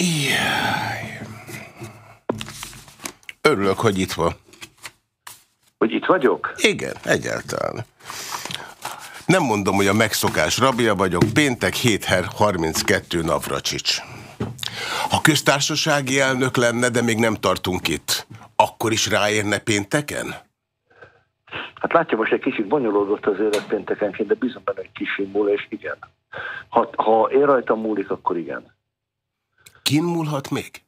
Jaj. Örülök, hogy itt van. Hogy itt vagyok? Igen, egyáltalán. Nem mondom, hogy a megszokás rabja vagyok. Péntek 7.32 Navracsics. Ha köztársasági elnök lenne, de még nem tartunk itt, akkor is ráérne pénteken? Hát látja, most egy kicsit bonyolódott az élet péntekenként, de bizony benne egy kis múl, és igen. Ha, ha én rajtam múlik, akkor igen. Kin múlhat még?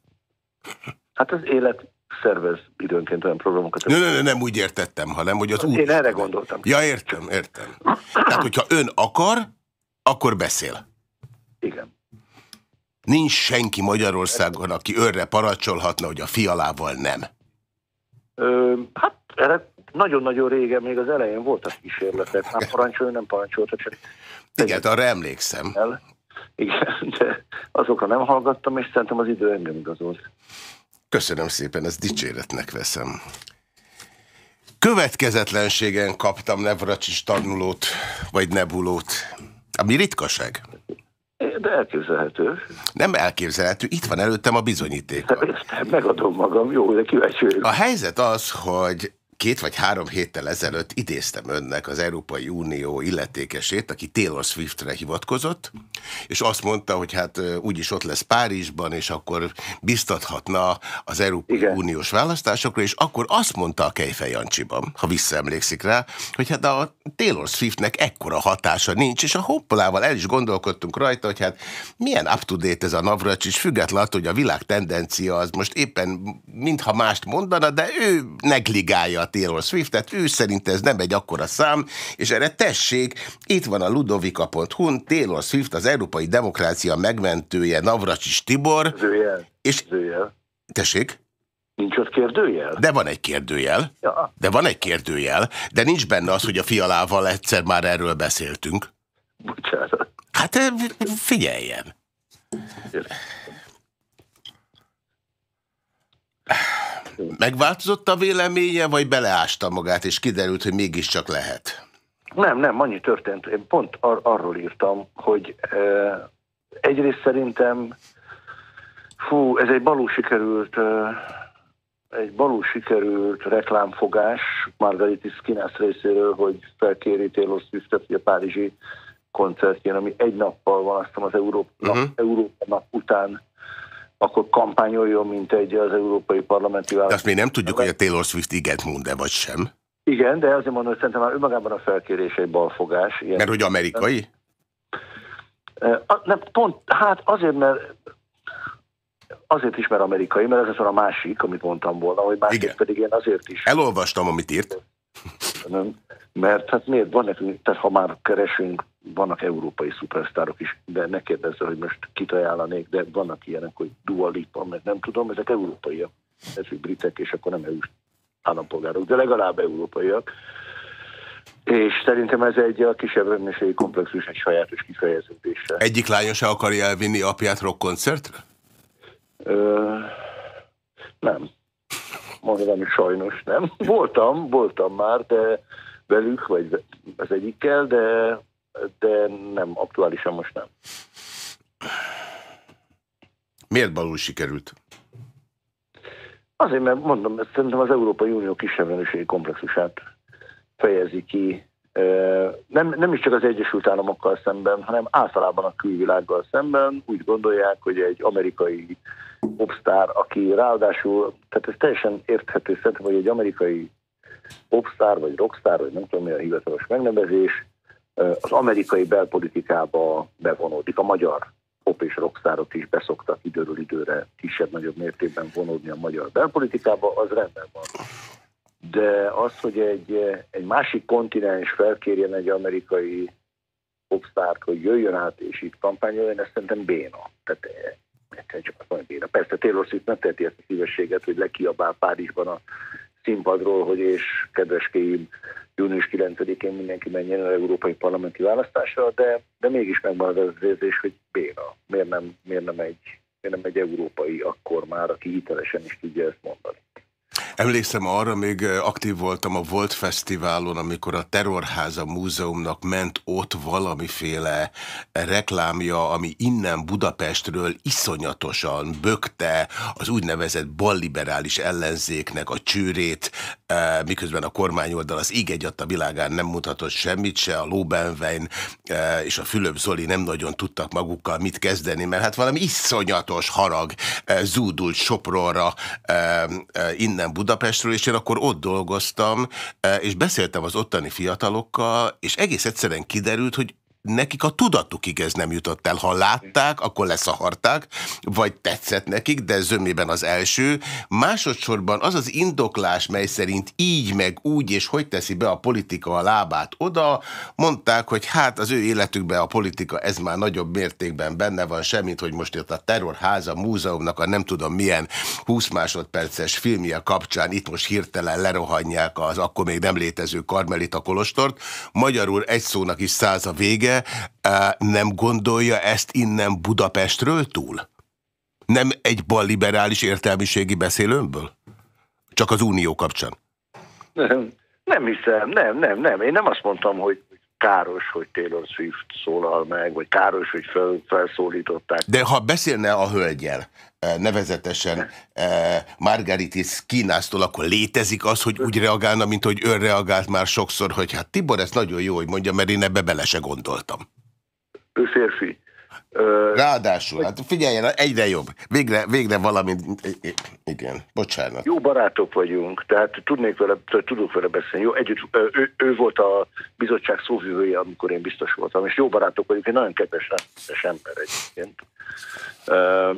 Hát az élet szervez időnként olyan programokat. Nem, nem, nem úgy értettem, hanem hogy az úgy... Én erre gondoltam. Ja, értem, értem. Tehát, hogyha ön akar, akkor beszél. Igen. Nincs senki Magyarországon, aki önre paracsolhatna, hogy a fialával nem. Ö, hát erre nagyon-nagyon régen, még az elején voltak kísérletek. Nem parancsolja, nem parancsolta, csak... Igen, arra emlékszem. El. Igen, de azokra nem hallgattam, és szerintem az idő engem igazolt. Köszönöm szépen, ezt dicséretnek veszem. Következetlenségen kaptam Nevracsis tanulót, vagy nebulót. Ami ritkaság. De elképzelhető. Nem elképzelhető, itt van előttem a bizonyíték. Megadom magam, jó, de kíváncsi A helyzet az, hogy két vagy három héttel ezelőtt idéztem önnek az Európai Unió illetékesét, aki Taylor Swiftre hivatkozott, és azt mondta, hogy hát úgyis ott lesz Párizsban, és akkor biztathatna az Európai Igen. Uniós választásokra, és akkor azt mondta a Kejfej Jancsiban, ha visszaemlékszik rá, hogy hát a Taylor Swiftnek ekkora hatása nincs, és a hoppolával el is gondolkodtunk rajta, hogy hát milyen up-to-date ez a Navracs, és függetlenül hogy a világ tendencia az most éppen mintha mást mondana, de ő negligálja a Taylor Swiftet, ő szerint ez nem egy akkora szám, és erre tessék, itt van a ludovika.hu, Taylor Swift, az Európai Demokrácia megmentője, Navracsis Tibor. Zőjel. És... Zőjel. Tessék? Nincs ott kérdőjel? De van egy kérdőjel. Ja. De van egy kérdőjel, de nincs benne az, hogy a fialával egyszer már erről beszéltünk. Bocsánat. Hát figyeljen. Értem. Megváltozott a véleménye, vagy beleásta magát, és kiderült, hogy mégiscsak lehet? Nem, nem, annyi történt. Én pont ar arról írtam, hogy e, egyrészt szerintem fú, ez egy balú sikerült e, egy balú sikerült reklámfogás Margaritis Skinász részéről, hogy felkéri Taylor Swiftet a Párizsi koncertjén, ami egy nappal van, aztán az Európa, uh -huh. nap, Európa nap után akkor kampányoljon, mint egy az Európai Parlamenti választás. Azt még nem tudjuk, hogy a Taylor Swift igent mond-e, vagy sem. Igen, de azért mondom, hogy szerintem már önmagában a felkérés egy balfogás. Ilyen mert hogy amerikai? Nem, pont, hát azért, mert azért is, mert amerikai, mert ez az a másik, amit mondtam volna, hogy másképp pedig én azért is. Elolvastam, amit írt. Nem, mert hát miért van nekünk, tehát ha már keresünk, vannak európai szupersztárok is, de ne kérdezze, hogy most kit ajánlanék, de vannak ilyenek, hogy Dua Lipa, meg nem tudom, ezek európaiak, ezek britek, és akkor nem EU állampolgárok, de legalább európaiak. És szerintem ez egy a kisebb rendőrségi komplexus egy sajátos kifejeződése. Egyik lánya se akarja elvinni apját rockkoncertre? Nem. Mondom, sajnos nem. Voltam, voltam már, de velük, vagy az egyikkel, de, de nem, aktuálisan most nem. Miért balul sikerült? Azért, mert mondom, szerintem az Európai Unió kisebb komplexusát fejezi ki. Nem, nem is csak az Egyesült Államokkal szemben, hanem általában a külvilággal szemben. Úgy gondolják, hogy egy amerikai popstar, aki ráadásul, tehát ez teljesen érthető szerintem, hogy egy amerikai popstar vagy rockstar, vagy nem tudom mi a hivatalos megnevezés, az amerikai belpolitikába bevonódik. A magyar pop és rockstárok is beszoktak időről időre kisebb-nagyobb mértékben vonódni a magyar belpolitikába, az rendben van. De az, hogy egy, egy másik kontinens felkérjen egy amerikai popstárt, hogy jöjjön át és itt kampányoljon, ez szerintem béna. Tehát csak azt mondja, béna. Persze Taylor Swift nem teheti ezt a szívességet, hogy lekiabál Párizsban a színpadról, hogy és kedveskéim, június 9-én mindenki menjen az európai parlamenti választásra, de, de mégis megmarad az érzés, hogy béna. Miért nem, miért nem egy miért nem egy európai akkor már, aki hitelesen is tudja ezt mondani. Emlékszem arra, még aktív voltam a Volt Fesztiválon, amikor a Terrorháza Múzeumnak ment ott valamiféle reklámja, ami innen Budapestről iszonyatosan bökte az úgynevezett balliberális ellenzéknek a csőrét, miközben a kormányoldal az ég a világán nem mutatott semmit se, a Lobenwein és a Fülöp Zoli nem nagyon tudtak magukkal mit kezdeni, mert hát valami iszonyatos harag zúdult Sopronra innen Budapestről, és én akkor ott dolgoztam, és beszéltem az ottani fiatalokkal, és egész egyszerűen kiderült, hogy nekik a tudatukig ez nem jutott el. Ha látták, akkor leszaharták, vagy tetszett nekik, de zömében az első. Másodszorban az az indoklás, mely szerint így meg úgy, és hogy teszi be a politika a lábát oda, mondták, hogy hát az ő életükben a politika ez már nagyobb mértékben benne van, semmit, hogy most itt a Terrorháza Múzeumnak a nem tudom milyen 20 másodperces filmje kapcsán itt most hirtelen lerohanják az akkor még nem létező Karmelita Kolostort. Magyarul egy szónak is száz a vége, nem gondolja ezt innen Budapestről túl? Nem egy balliberális értelmiségi beszélőmből? Csak az unió kapcsán? Nem hiszem, nem, nem, nem. Én nem azt mondtam, hogy káros, hogy Taylor Swift szólal meg, vagy káros, hogy fel, felszólították. De ha beszélne a hölgyel, nevezetesen Margaritis Kínásztól, akkor létezik az, hogy úgy reagálna, mint hogy ön reagált már sokszor, hogy hát Tibor, ez nagyon jó, hogy mondja, mert én ebbe bele se gondoltam. Ő férfi. Ráadásul, hát figyeljen, egyre jobb. Végre, végre valami, igen, bocsánat. Jó barátok vagyunk, tehát tudnék vele, tudok vele beszélni. Jó, együtt, ő, ő volt a bizottság szóvivője, amikor én biztos voltam, és jó barátok vagyunk, egy nagyon kedves, kedves ember egyébként.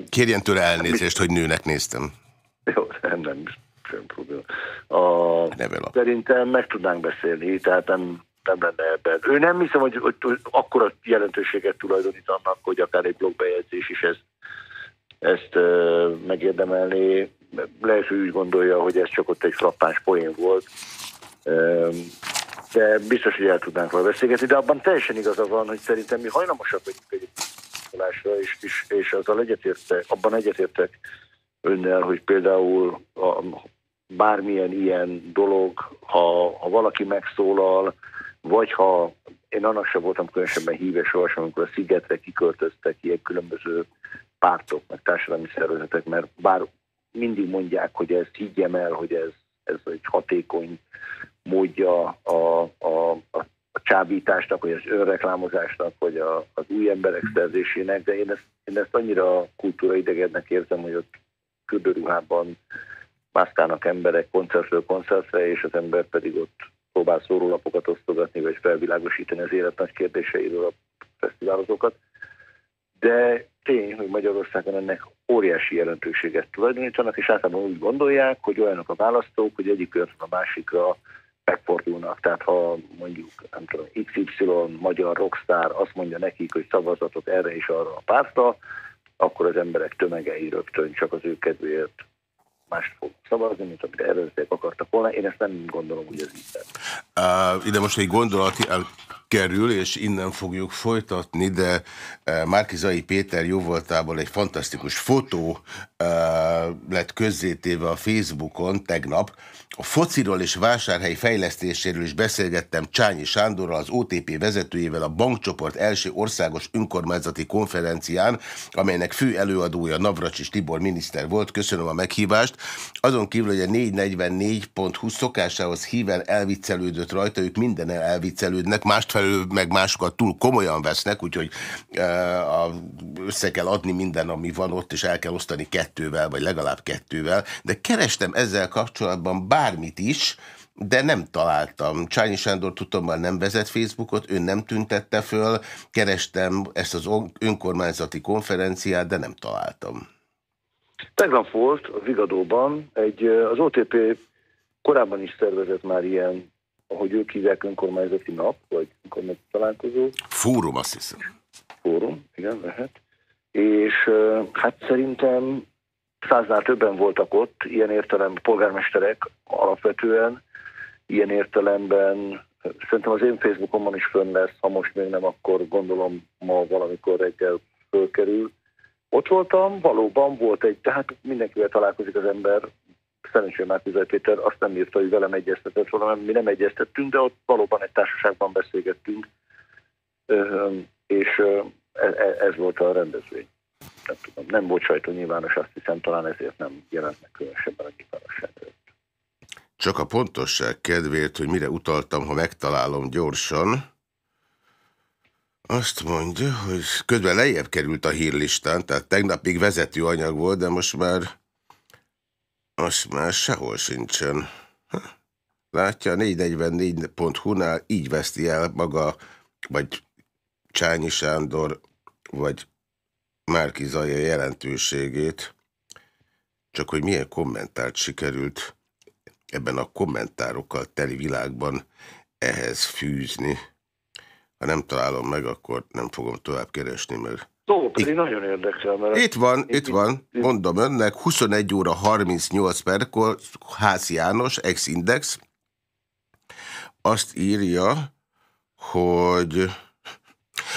Kérjen tőle elnézést, hogy nőnek néztem. Jó, nem, nem, sem probléma. A, szerintem meg tudnánk beszélni, tehát nem, nem lenne ebben. Ő nem hiszem, hogy, hogy, hogy akkora jelentőséget tulajdonít annak, hogy akár egy blogbejegyzés is ezt, ezt uh, megérdemelni. Lehet, hogy úgy gondolja, hogy ez csak ott egy frappáns poén volt. Uh, de biztos, hogy el tudnánk vele beszélgetni, de abban teljesen igaza van, hogy szerintem mi hajlamosak vagyunk egy és, és, és azzal egyetértek, abban egyetértek önnel, hogy például a, bármilyen ilyen dolog, ha, ha valaki megszólal, vagy ha én annak sem voltam különösebben híves sohasem, amikor a Szigetre kiköltöztek ilyen különböző pártok, meg társadalmi szervezetek, mert bár mindig mondják, hogy ez higgyem el, hogy ez, ez egy hatékony módja a, a, a, a csábításnak, vagy az önreklámozásnak, vagy a, az új emberek szerzésének, de én ezt, én ezt annyira kultúraidegennek érzem, hogy ott küldőruhában mászkálnak emberek koncertről koncertre, és az ember pedig ott próbál szórólapokat osztogatni, vagy felvilágosítani az élet nagy kérdéseiről a fesztiválozókat. De tény, hogy Magyarországon ennek óriási jelentőséget tulajdonítanak, és általában úgy gondolják, hogy olyanok a választók, hogy egyik a másikra megfordulnak. Tehát ha mondjuk, nem tudom, XY magyar rockstar azt mondja nekik, hogy szavazatot erre és arra a pártra, akkor az emberek tömegei rögtön csak az ő kedvéért mást fog szavazni, mint amit eredetileg akartak volna. Én ezt nem gondolom, hogy ez így uh, Ide most egy gondolat kerül, és innen fogjuk folytatni, de Márkizai Péter jóvoltából egy fantasztikus fotó uh, lett közzétéve a Facebookon tegnap, a fociról és vásárhely fejlesztéséről is beszélgettem Csányi Sándorral, az OTP vezetőjével a bankcsoport első országos önkormányzati konferencián, amelynek fő előadója Navracsis Tibor miniszter volt. Köszönöm a meghívást. Azon kívül, hogy a 444.20 szokásához híven elviccelődött rajta, ők minden elviccelődnek, másfelől meg másokat túl komolyan vesznek, úgyhogy uh, össze kell adni minden, ami van ott, és el kell osztani kettővel, vagy legalább kettővel. De kerestem ezzel kapcsolatban bár bármit is, de nem találtam. Csányi Sándor tudtommal nem vezet Facebookot, ő nem tüntette föl, kerestem ezt az önkormányzati konferenciát, de nem találtam. Tegnap volt a Vigadóban egy, az OTP korábban is szervezett már ilyen, ahogy ők hívják, önkormányzati nap, vagy önkormányzati találkozó. Fórum, azt hiszem. Fórum, igen, lehet. És hát szerintem száznál többen voltak ott, ilyen értelemben polgármesterek alapvetően, ilyen értelemben szerintem az én Facebookomon is fönn lesz, ha most még nem, akkor gondolom ma valamikor reggel fölkerül. Ott voltam, valóban volt egy, tehát mindenkivel találkozik az ember, szerencsére Márkizaj Péter azt nem írta, hogy velem egyeztetett volna, mert mi nem egyeztettünk, de ott valóban egy társaságban beszélgettünk, és e, e, ez volt a rendezvény. Nem, tudom, nem volt sajtó nyilvános, azt hiszem, talán ezért nem jelent meg különösebben a nyilvánosság Csak a pontosság kedvéért, hogy mire utaltam, ha megtalálom gyorsan, azt mondja, hogy közben lejjebb került a hírlistán, tehát tegnapig vezető anyag volt, de most már most már sehol sincsen. Látja, 444.hu-nál így veszti el maga, vagy Csányi Sándor, vagy Márki Zaja jelentőségét, csak hogy milyen kommentárt sikerült ebben a kommentárokkal teli világban ehhez fűzni. Ha nem találom meg, akkor nem fogom tovább keresni, mert... Pedig itt, nagyon érdekel, mert... Itt van, itt, itt van, itt, mondom önnek, 21 óra 38 perckor Házi János, ex-index, azt írja, hogy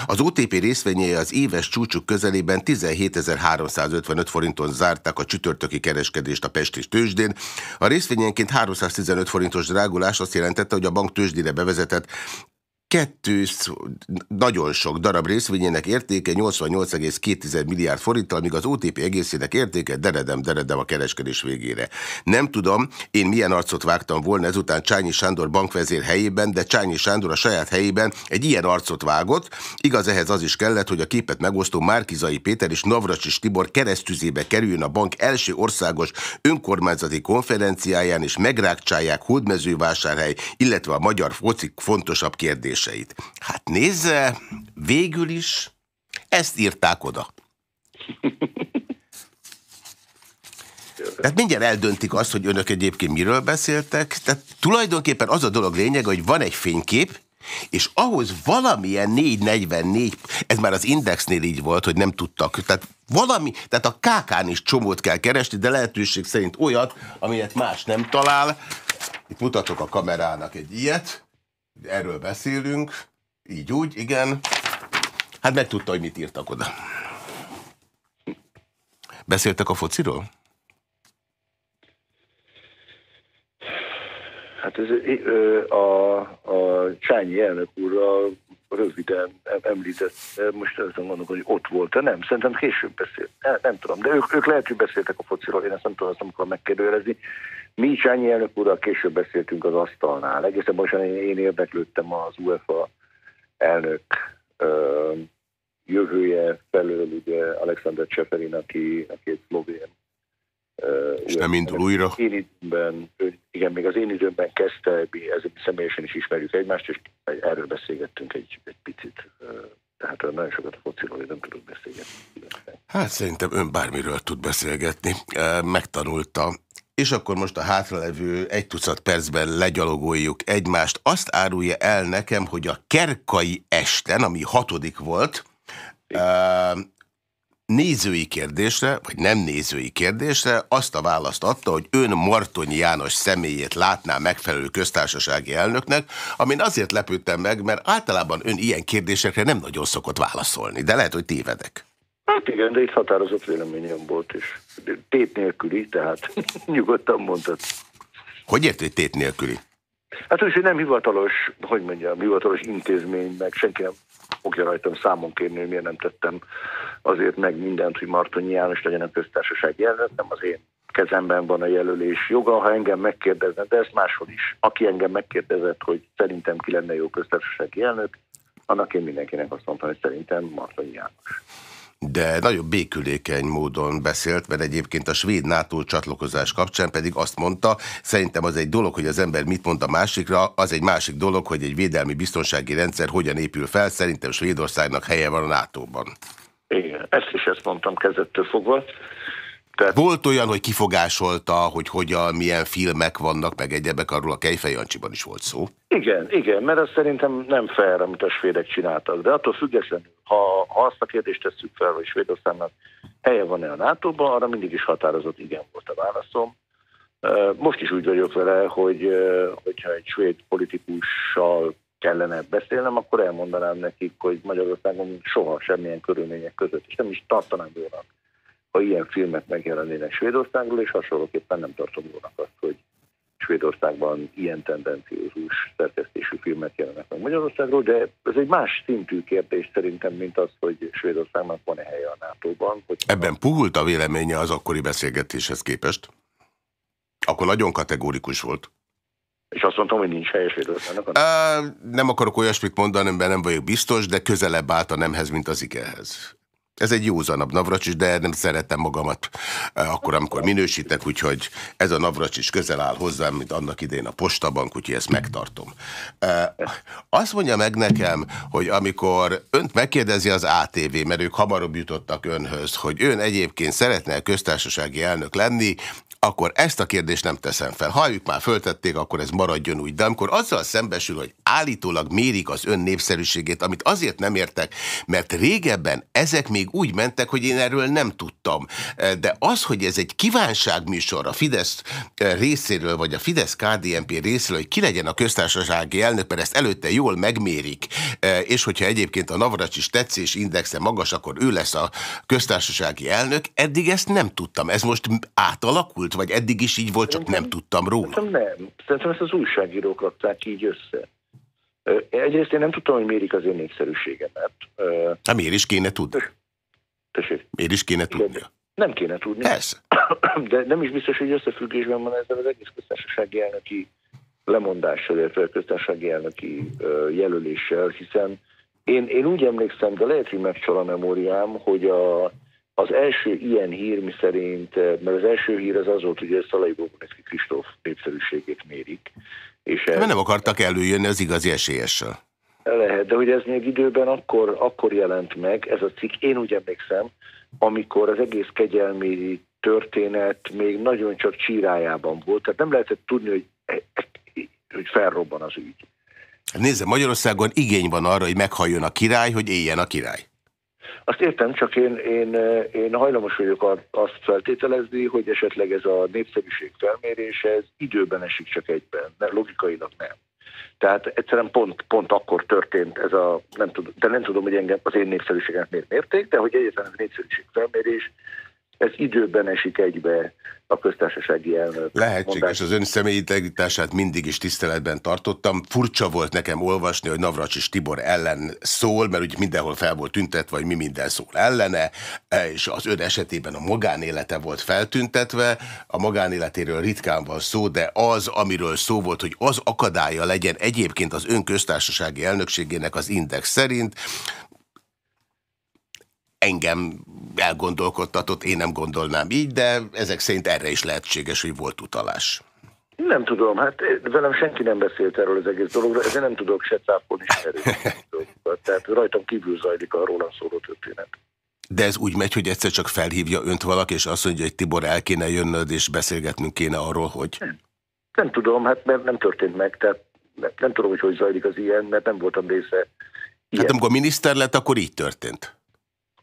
az OTP részvényei az éves csúcsuk közelében 17.355 forinton zárták a csütörtöki kereskedést a Pesti tőzsdén. A részvényenként 315 forintos drágulás azt jelentette, hogy a bank tőzsdére bevezetett kettő nagyon sok darab részvényének értéke 88,2 milliárd forinttal, míg az OTP egészének értéke deredem, deredem a kereskedés végére. Nem tudom, én milyen arcot vágtam volna ezután Csányi Sándor bankvezér helyében, de Csányi Sándor a saját helyében egy ilyen arcot vágott. Igaz, ehhez az is kellett, hogy a képet megosztó Márkizai Péter és Navracsis Tibor keresztüzébe kerüljön a bank első országos önkormányzati konferenciáján, és megrákcsálják Hódmezővásárhely, illetve a magyar focik fontosabb kérdés kérdéseit. Hát nézze, végül is ezt írták oda. Tehát mindjárt eldöntik azt, hogy önök egyébként miről beszéltek. Tehát tulajdonképpen az a dolog lényeg, hogy van egy fénykép, és ahhoz valamilyen 444, ez már az Indexnél így volt, hogy nem tudtak, tehát valami, tehát a KK-n is csomót kell keresni, de lehetőség szerint olyat, amilyet más nem talál. Itt mutatok a kamerának egy ilyet. Erről beszélünk, így úgy, igen. Hát megtudta, hogy mit írtak oda. Beszéltek a fociról? Hát ez a, a Csányi elnök úrral röviden említett, most azon mondom, hogy ott volt, de nem, szerintem később beszélt, nem, nem tudom, de ők, ők lehet, hogy beszéltek a fociról, én ezt nem tudom, azt nem akarom megkérdőjelezni. Mi Csányi elnök úrral később beszéltünk az asztalnál, egészen most én, én érdeklődtem az UEFA elnök ö, jövője felől, ugye Alexander Cseferin, aki, aki egy szlovén és nem indul újra? Én időben, igen, még az én időmben kezdte, ezért személyesen is ismerjük egymást, és erről beszélgettünk egy, egy picit. Tehát nagyon sokat a fociról nem tudok beszélgetni. Hát szerintem ön bármiről tud beszélgetni. Megtanulta. És akkor most a hátralevő egy tucat percben legyalogoljuk egymást. Azt árulja el nekem, hogy a kerkai esten, ami hatodik volt, nézői kérdésre, vagy nem nézői kérdésre azt a választ adta, hogy ön Martonyi János személyét látná megfelelő köztársasági elnöknek, amin azért lepődtem meg, mert általában ön ilyen kérdésekre nem nagyon szokott válaszolni, de lehet, hogy tévedek. Hát igen, de itt határozott véleményem volt, és tét nélküli, tehát nyugodtan mondtad. Hogy ért, hogy tét nélküli? Hát úgy, hogy nem hivatalos, hogy mondjam, hivatalos intézmény, meg senki nem fogja rajtam számon kérni, hogy miért nem tettem azért meg mindent, hogy Martonyi János legyen a köztársasági elnök, nem az én kezemben van a jelölés joga, ha engem megkérdezne, de ezt máshol is. Aki engem megkérdezett, hogy szerintem ki lenne jó köztársasági elnök, annak én mindenkinek azt mondtam, hogy szerintem Martonyi János de nagyon békülékeny módon beszélt, mert egyébként a svéd NATO csatlakozás kapcsán pedig azt mondta, szerintem az egy dolog, hogy az ember mit mond a másikra, az egy másik dolog, hogy egy védelmi biztonsági rendszer hogyan épül fel, szerintem Svédországnak helye van a NATO-ban. Igen, ezt is ezt mondtam kezdettől fogva. Tehát... Volt olyan, hogy kifogásolta, hogy hogyan, milyen filmek vannak, meg egyebek, arról a Kejfej Jancsiban is volt szó. Igen, igen, mert az szerintem nem fair, amit a svédek csináltak. De attól függetlenül, ha, ha azt a kérdést tesszük fel, hogy Svédországnak helye van-e a NATO-ban, arra mindig is határozott igen volt a válaszom. Most is úgy vagyok vele, hogy hogyha egy svéd politikussal kellene beszélnem, akkor elmondanám nekik, hogy Magyarországon soha semmilyen körülmények között, és nem is tartanám jónak ha ilyen filmek megjelennének Svédországról, és hasonlóképpen nem tartom jónak azt, hogy Svédországban ilyen tendenciózus szerkesztésű filmek jelennek meg Magyarországról, de ez egy más szintű kérdés szerintem, mint az, hogy Svédországnak van-e helye a NATO-ban. Ebben puhult a véleménye az akkori beszélgetéshez képest? Akkor nagyon kategórikus volt. És azt mondtam, hogy nincs helyes Svédországnak? Nem akarok olyasmit mondani, mert nem vagyok biztos, de közelebb állt a nemhez, mint az igehez. Ez egy józanabb Navracsis, de nem szeretem magamat eh, akkor, amikor minősítek, úgyhogy ez a Navracsis közel áll hozzám, mint annak idén a postabank, úgyhogy ezt megtartom. Eh, azt mondja meg nekem, hogy amikor önt megkérdezi az ATV, mert ők hamarabb jutottak önhöz, hogy ön egyébként szeretne köztársasági elnök lenni, akkor ezt a kérdést nem teszem fel. Ha ők már föltették, akkor ez maradjon úgy. De amikor azzal szembesül, hogy állítólag mérik az ön népszerűségét, amit azért nem értek, mert régebben ezek még úgy mentek, hogy én erről nem tudtam. De az, hogy ez egy kívánságműsor a Fidesz részéről, vagy a Fidesz-KDNP részéről, hogy ki legyen a köztársasági elnök, mert ezt előtte jól megmérik, és hogyha egyébként a Navracsis tetszés indexe magas, akkor ő lesz a köztársasági elnök, eddig ezt nem tudtam. Ez most átalakult? Alakult, vagy eddig is így volt, csak nem, nem tudtam róla? Szerintem nem. Szerintem ezt az újságírók rakták így össze. Egyrészt én nem tudtam, hogy mérik az én népszerűségemet. Hát miért is kéne tudni? Tessék? Miért is kéne tudni? Nem kéne tudni. Persze. De nem is biztos, hogy összefüggésben van ezzel az egész köztársasági elnöki lemondással, illetve a köztársasági elnöki jelöléssel, hiszen én, én úgy emlékszem, de lehet, hogy megcsal a memóriám, hogy a az első ilyen hír, mi szerint, eh, mert az első hír az az volt, hogy Szalai Boboneszki Kristóf népszerűségét mérik. És ez, nem akartak előjönni az igazi esélyessel. Lehet, de hogy ez még időben akkor, akkor jelent meg, ez a cikk, én úgy emlékszem, amikor az egész kegyelmi történet még nagyon csak csírájában volt, tehát nem lehetett tudni, hogy, hogy felrobban az ügy. Nézze, Magyarországon igény van arra, hogy meghalljon a király, hogy éljen a király. Azt értem, csak én, én, én hajlamos vagyok azt feltételezni, hogy esetleg ez a népszerűség felmérése ez időben esik csak egyben, mert logikailag nem. Tehát egyszerűen pont, pont akkor történt ez a, nem tudom, de nem tudom, hogy engem az én népszerűséget miért mérték, de hogy egyetlen a népszerűség felmérés ez időben esik egybe a köztársasági elnök. Lehetséges, az ön személyi integritását mindig is tiszteletben tartottam. Furcsa volt nekem olvasni, hogy Navracsis Tibor ellen szól, mert úgy mindenhol fel volt tüntetve, vagy mi minden szól ellene, és az ön esetében a magánélete volt feltüntetve. A magánéletéről ritkán van szó, de az, amiről szó volt, hogy az akadálya legyen egyébként az ön köztársasági elnökségének az index szerint, engem elgondolkodtatott, én nem gondolnám így, de ezek szerint erre is lehetséges, hogy volt utalás. Nem tudom, hát velem senki nem beszélt erről az egész dologról, ezért nem tudok se cápolni, se Tehát rajtam kívül zajlik a rólam szóló történet. De ez úgy megy, hogy egyszer csak felhívja önt valaki, és azt mondja, hogy Tibor el kéne jönnöd, és beszélgetnünk kéne arról, hogy... Nem, nem tudom, hát mert nem történt meg, tehát nem tudom, hogy hogy zajlik az ilyen, mert nem voltam része. Hát ilyen. Hát amikor miniszter lett, akkor így történt.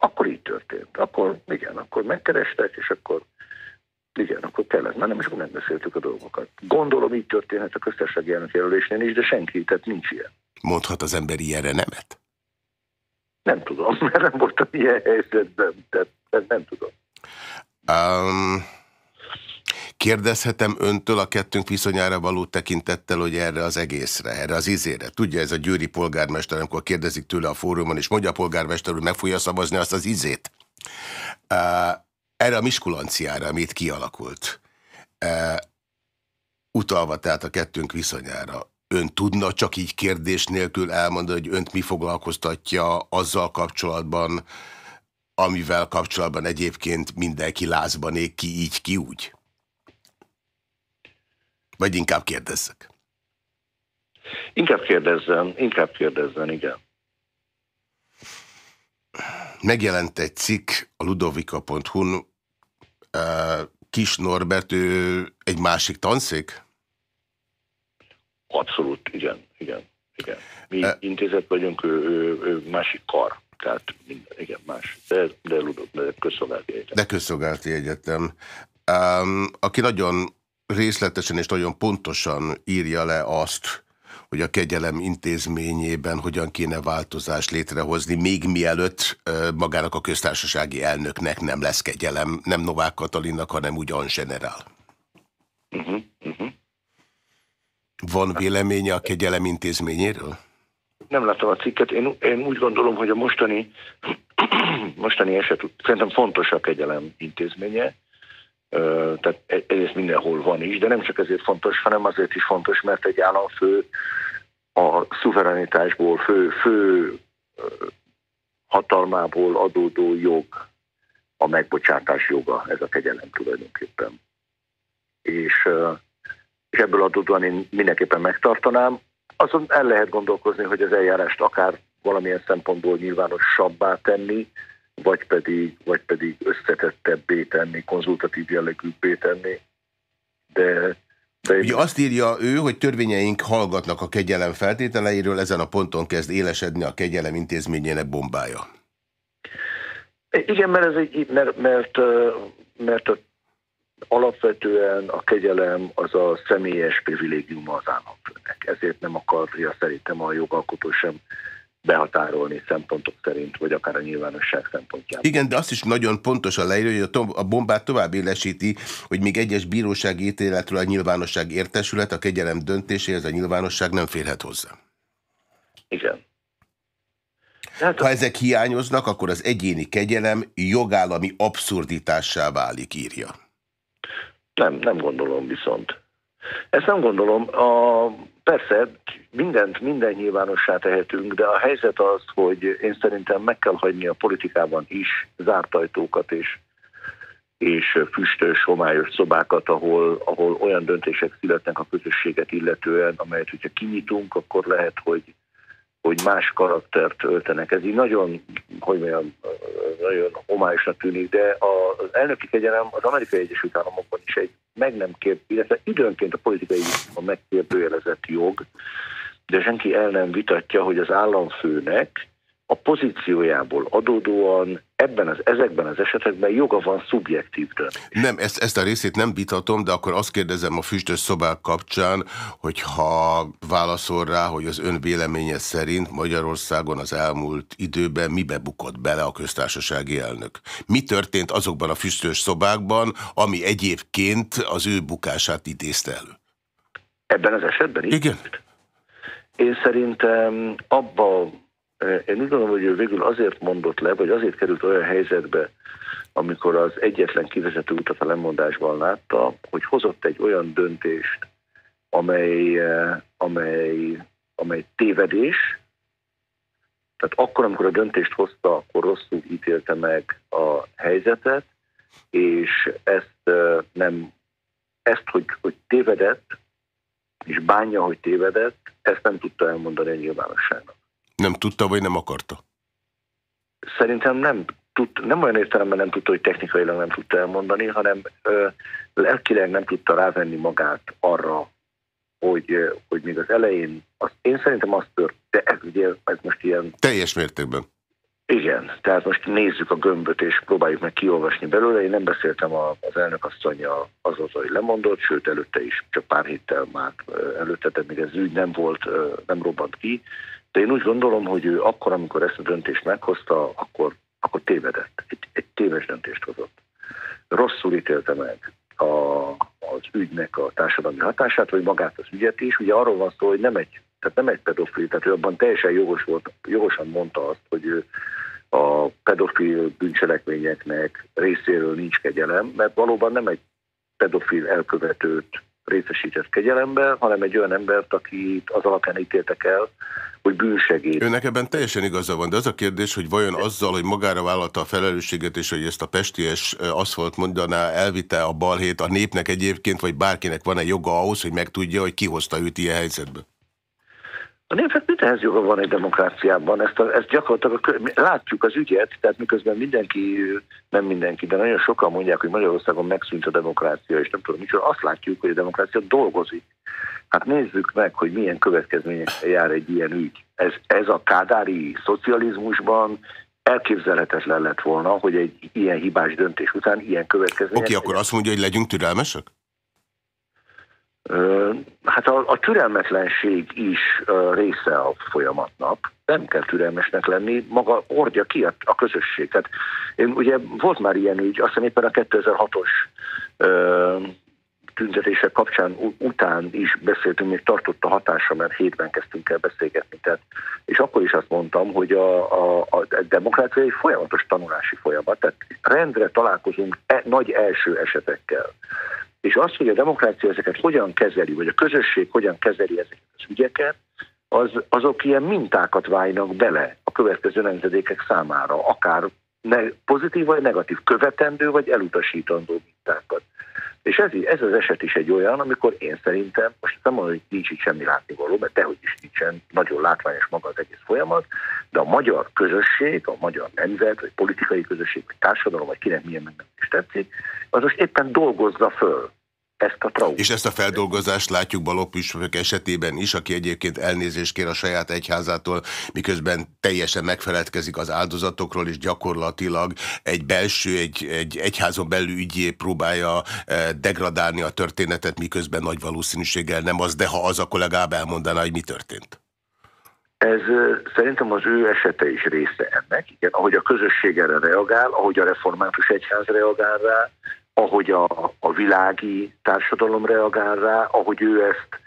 Akkor így történt. Akkor igen, akkor megkerestek, és akkor igen, akkor kellett nem és akkor megbeszéltük a dolgokat. Gondolom így történhet a köztársasági jelölésnél is, de senki, tehát nincs ilyen. Mondhat az ember ilyenre nemet? Nem tudom, mert nem voltam ilyen helyzetben, tehát nem tudom. Um, Kérdezhetem öntől a kettőnk viszonyára való tekintettel, hogy erre az egészre, erre az izére. Tudja, ez a győri polgármester, amikor kérdezik tőle a fórumon, és mondja a polgármester, hogy meg fogja szavazni azt az izét. Uh, erre a miskulanciára, amit kialakult, uh, utalva tehát a kettőnk viszonyára, ön tudna csak így kérdés nélkül elmondani, hogy önt mi foglalkoztatja azzal kapcsolatban, amivel kapcsolatban egyébként mindenki lázban ég ki így, ki úgy? Vagy inkább kérdezzek? Inkább kérdezzen, inkább kérdezzen, igen. Megjelent egy cikk a ludovika.hu-n, Kis Norbert, ő egy másik tanszék? Abszolút, igen, igen, igen. Mi e... intézet vagyunk, ő, ő, ő másik kar. Tehát minden, igen, más. De, de, de közszolgálati egyetem. De közszolgálati egyetem. Um, aki nagyon részletesen és nagyon pontosan írja le azt, hogy a kegyelem intézményében hogyan kéne változást létrehozni, még mielőtt magának a köztársasági elnöknek nem lesz kegyelem, nem Novák Katalinnak, hanem ugyan generál. Uh -huh, uh -huh. Van véleménye a kegyelem intézményéről? Nem láttam a cikket. Én, én úgy gondolom, hogy a mostani, mostani eset szerintem fontos a kegyelem intézménye. Tehát e, egyrészt mindenhol van is, de nem csak ezért fontos, hanem azért is fontos, mert egy államfő a szuverenitásból, fő, fő hatalmából adódó jog, a megbocsátás joga, ez a kegyelem tulajdonképpen. És, és ebből adódóan én mindenképpen megtartanám. Azon el lehet gondolkozni, hogy az eljárást akár valamilyen szempontból nyilvánosabbá tenni, vagy pedig, vagy pedig összetettebbé tenni, konzultatív jellegűbbé tenni. De, de Ugye azt írja ő, hogy törvényeink hallgatnak a kegyelem feltételeiről, ezen a ponton kezd élesedni a kegyelem intézményének bombája. Igen, mert, ez egy, mert, mert, mert a, alapvetően a kegyelem az a személyes privilégium az államfőnek. Ezért nem akarja szerintem a jogalkotó sem behatárolni szempontok szerint, vagy akár a nyilvánosság szempontjából. Igen, de azt is nagyon pontosan leírja, hogy a bombát tovább élesíti, hogy még egyes bírósági ítéletről a nyilvánosság értesület, a kegyelem döntéséhez a nyilvánosság nem férhet hozzá. Igen. Hát, ha ezek hiányoznak, akkor az egyéni kegyelem jogállami abszurditássá válik, írja. Nem, nem gondolom viszont. Ezt nem gondolom. A, persze, mindent, minden nyilvánossá tehetünk, de a helyzet az, hogy én szerintem meg kell hagyni a politikában is zárt ajtókat és, és füstös, homályos szobákat, ahol, ahol olyan döntések születnek a közösséget illetően, amelyet, hogyha kinyitunk, akkor lehet, hogy hogy más karaktert öltenek. Ez így nagyon, hogy mondjam, nagyon homályosnak tűnik, de az elnöki kegyelem az Amerikai Egyesült Államokban is egy meg nem kérd, illetve időnként a politikai a megkérdőjelezett jog, de senki el nem vitatja, hogy az államfőnek a pozíciójából adódóan ebben az, ezekben az esetekben joga van szubjektív döntés. Nem, ezt, ezt a részét nem vitatom, de akkor azt kérdezem a füstös szobák kapcsán, hogyha válaszol rá, hogy az ön véleménye szerint Magyarországon az elmúlt időben mibe bukott bele a köztársasági elnök? Mi történt azokban a füstös szobákban, ami egyébként az ő bukását idézte elő? Ebben az esetben? Igen. Én szerintem abban én úgy gondolom, hogy ő végül azért mondott le, vagy azért került olyan helyzetbe, amikor az egyetlen kivezető utat a lemondásban látta, hogy hozott egy olyan döntést, amely, amely, amely tévedés, tehát akkor, amikor a döntést hozta, akkor rosszul ítélte meg a helyzetet, és ezt nem, ezt, hogy, hogy tévedett, és bánja, hogy tévedett, ezt nem tudta elmondani a nyilvánosságnak. Nem tudta, vagy nem akarta? Szerintem nem tud, nem olyan értelemben nem tudta, hogy technikailag nem tudta elmondani, hanem ö, lelkileg nem tudta rávenni magát arra, hogy, hogy még az elején, az, én szerintem azt tört, de ez ugye ez most ilyen... Teljes mértékben. Igen, tehát most nézzük a gömböt, és próbáljuk meg kiolvasni belőle. Én nem beszéltem a, az elnök asszonya azaz, hogy lemondott, sőt előtte is, csak pár héttel már előtte, tehát még ez ügy nem volt, nem robbant ki. De én úgy gondolom, hogy ő akkor, amikor ezt a döntést meghozta, akkor, akkor tévedett. Egy, egy téves döntést hozott. Rosszul ítélte meg a, az ügynek a társadalmi hatását, vagy magát az ügyet is. Ugye arról van szó, hogy nem egy, tehát nem egy pedofil, tehát ő abban teljesen jogos volt, jogosan mondta azt, hogy ő a pedofil bűncselekményeknek részéről nincs kegyelem, mert valóban nem egy pedofil elkövetőt részesített kegyelembe, hanem egy olyan embert, akit az alapján ítéltek el, hogy bűnsegéd. Önnek ebben teljesen igaza van, de az a kérdés, hogy vajon azzal, hogy magára vállalta a felelősséget, és hogy ezt a pesties aszfalt mondaná, elvitte a balhét a népnek egyébként, vagy bárkinek van-e joga ahhoz, hogy megtudja, hogy ki hozta őt ilyen helyzetbe? A népnek mit ehhez joga van egy demokráciában? Ezt, a, ezt gyakorlatilag a, látjuk az ügyet, tehát miközben mindenki, nem mindenki, de nagyon sokan mondják, hogy Magyarországon megszűnt a demokrácia, és nem tudom micsoda, azt látjuk, hogy a demokrácia dolgozik. Hát nézzük meg, hogy milyen következményekkel jár egy ilyen ügy. Ez, ez a kádári szocializmusban elképzelhetetlen lett volna, hogy egy ilyen hibás döntés után ilyen következmények... Oké, okay, akkor azt mondja, hogy legyünk türelmesek? Hát a, a türelmetlenség is része a folyamatnak. Nem kell türelmesnek lenni, maga ordja ki a, a közösség. Én, ugye volt már ilyen ügy, azt hiszem éppen a 2006-os tüntetések kapcsán után is beszéltünk, még tartott a hatása, mert hétben kezdtünk el beszélgetni. Tehát, és akkor is azt mondtam, hogy a, a, a demokrácia egy folyamatos tanulási folyamat, tehát rendre találkozunk e, nagy első esetekkel. És az, hogy a demokrácia ezeket hogyan kezeli, vagy a közösség hogyan kezeli ezeket az ügyeket, az, azok ilyen mintákat válnak bele a következő nemzedékek számára, akár ne, pozitív vagy negatív, követendő vagy elutasítandó mintákat. És ez, ez az eset is egy olyan, amikor én szerintem, most nem mondom, hogy nincs itt semmi látnivaló, mert dehogy is nincsen, nagyon látványos maga az egész folyamat, de a magyar közösség, a magyar nemzet, vagy politikai közösség, vagy társadalom, vagy kinek milyen meg is tetszik, az most éppen dolgozza föl ezt a traumát. És ezt a feldolgozást látjuk balogpüspök esetében is, aki egyébként elnézést kér a saját egyházától, miközben teljesen megfeledkezik az áldozatokról, és gyakorlatilag egy belső, egy, egy egyházon belül ügyé próbálja eh, degradálni a történetet, miközben nagy valószínűséggel nem az, de ha az, akkor legalább elmondaná, hogy mi történt. Ez szerintem az ő esete is része ennek, igen, ahogy a közösség erre reagál, ahogy a református egyház reagál rá, ahogy a, a világi társadalom reagál rá, ahogy ő ezt,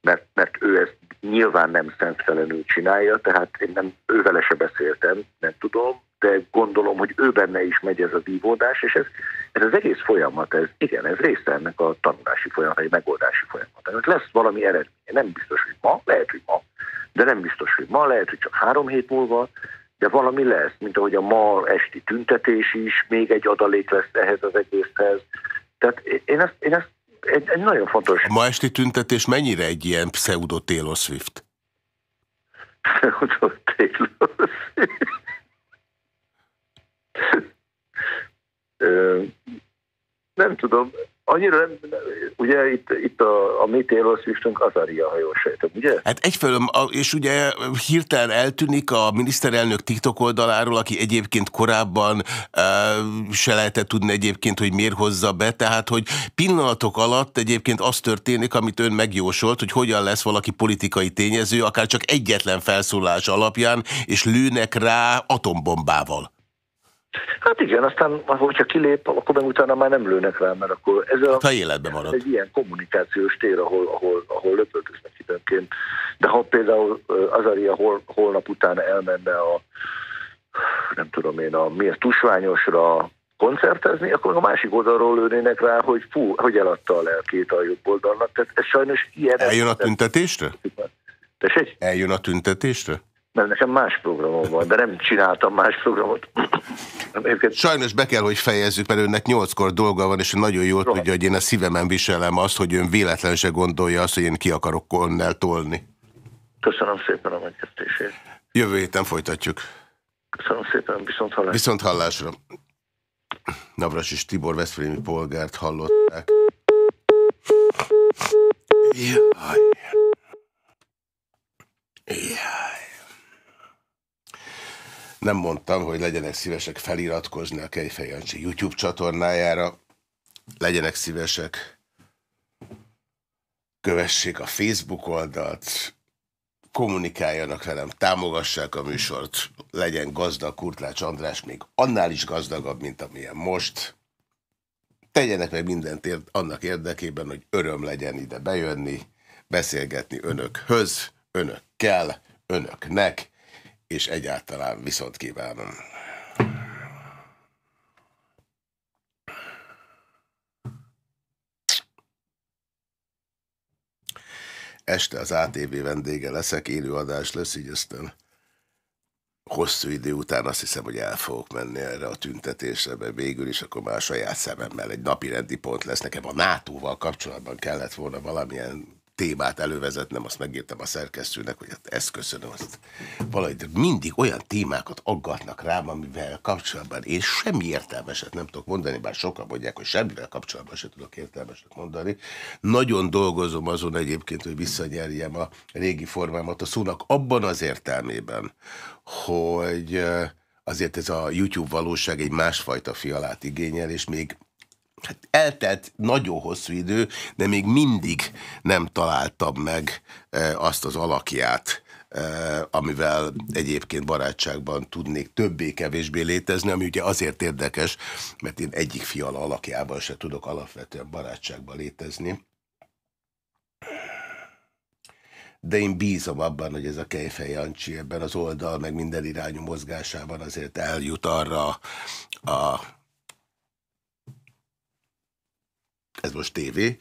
mert, mert ő ezt nyilván nem szenttelenül csinálja, tehát én nem ővele se beszéltem, nem tudom, de gondolom, hogy ő benne is megy ez a vívódás, és ez, ez az egész folyamat, ez, igen, ez része ennek a tanulási folyamat, egy megoldási folyamat. Lesz valami eredmény, nem biztos, hogy ma, lehet, hogy ma, de nem biztos, hogy ma, lehet, hogy csak három hét múlva, de valami lesz, mint ahogy a ma esti tüntetés is, még egy adalék lesz ehhez az egészhez. Tehát én ezt, én ezt egy, egy nagyon fontos... A ma esti tüntetés mennyire egy ilyen pseudo Taylor Swift? Pseudo Taylor Swift. nem tudom, Annyira nem, ugye itt, itt a, a mi Taylor Azaria, ha jól sejtem, ugye? Hát egyfelől, és ugye hirtelen eltűnik a miniszterelnök TikTok oldaláról, aki egyébként korábban uh, se lehetett tudni egyébként, hogy miért hozza be, tehát hogy pillanatok alatt egyébként az történik, amit ön megjósolt, hogy hogyan lesz valaki politikai tényező, akár csak egyetlen felszólás alapján, és lőnek rá atombombával. Hát igen, aztán hogyha kilép, akkor meg utána már nem lőnek rá, mert akkor ez a, ha életben marad. egy ilyen kommunikációs tér, ahol, ahol, ahol löpöltöznek időnként. De ha például Azaria hol, holnap után elmenne a nem tudom én, a miért tusványosra koncertezni, akkor a másik oldalról lőnének rá, hogy fú, hogy eladta a lelkét a jobb oldalnak. Tehát ez sajnos ilyen... Eljön a tüntetésre? Tessék? Eljön a tüntetésre? Mert nekem más programom van, de nem csináltam más programot. Sajnos be kell, hogy fejezzük, mert önnek nyolckor dolga van, és nagyon jól Rohadt. tudja, hogy én a szívemen viselem azt, hogy ön véletlen se gondolja azt, hogy én ki akarok önnel tolni. Köszönöm szépen a megkezdését. Jövő héten folytatjuk. Köszönöm szépen, viszont hallásra. Viszont hallásra. Navras és Tibor Veszprémi polgárt hallották. Jaj. Jaj. Nem mondtam, hogy legyenek szívesek feliratkozni a Kejfej Jancsi YouTube csatornájára. Legyenek szívesek, kövessék a Facebook oldalt, kommunikáljanak velem, támogassák a műsort, legyen gazdag Kurtlács András, még annál is gazdagabb, mint amilyen most. Tegyenek meg mindent ér annak érdekében, hogy öröm legyen ide bejönni, beszélgetni önökhöz, önökkel, önöknek, és egyáltalán viszont kívánom. Este az ATV vendége leszek, élőadás lesz, így aztán hosszú idő után azt hiszem, hogy el fogok menni erre a tüntetésre, mert végül is akkor már a saját szememmel egy napi rendi pont lesz. Nekem a NATO-val kapcsolatban kellett volna valamilyen témát elővezetnem, azt megírtam a szerkesztőnek, hogy hát ezt köszönöm, azt valahogy mindig olyan témákat aggatnak rám, amivel kapcsolatban én semmi értelmeset nem tudok mondani, bár sokan mondják, hogy semmivel kapcsolatban sem tudok értelmeset mondani. Nagyon dolgozom azon egyébként, hogy visszanyerjem a régi formámat a szónak abban az értelmében, hogy azért ez a YouTube valóság egy másfajta fialát igényel, és még Hát eltelt nagyon hosszú idő, de még mindig nem találtam meg azt az alakját, amivel egyébként barátságban tudnék többé-kevésbé létezni, ami ugye azért érdekes, mert én egyik fiala alakjában se tudok alapvetően barátságban létezni. De én bízom abban, hogy ez a Kejfej Jancsi ebben az oldal, meg minden irányú mozgásában azért eljut arra a ez most tévé,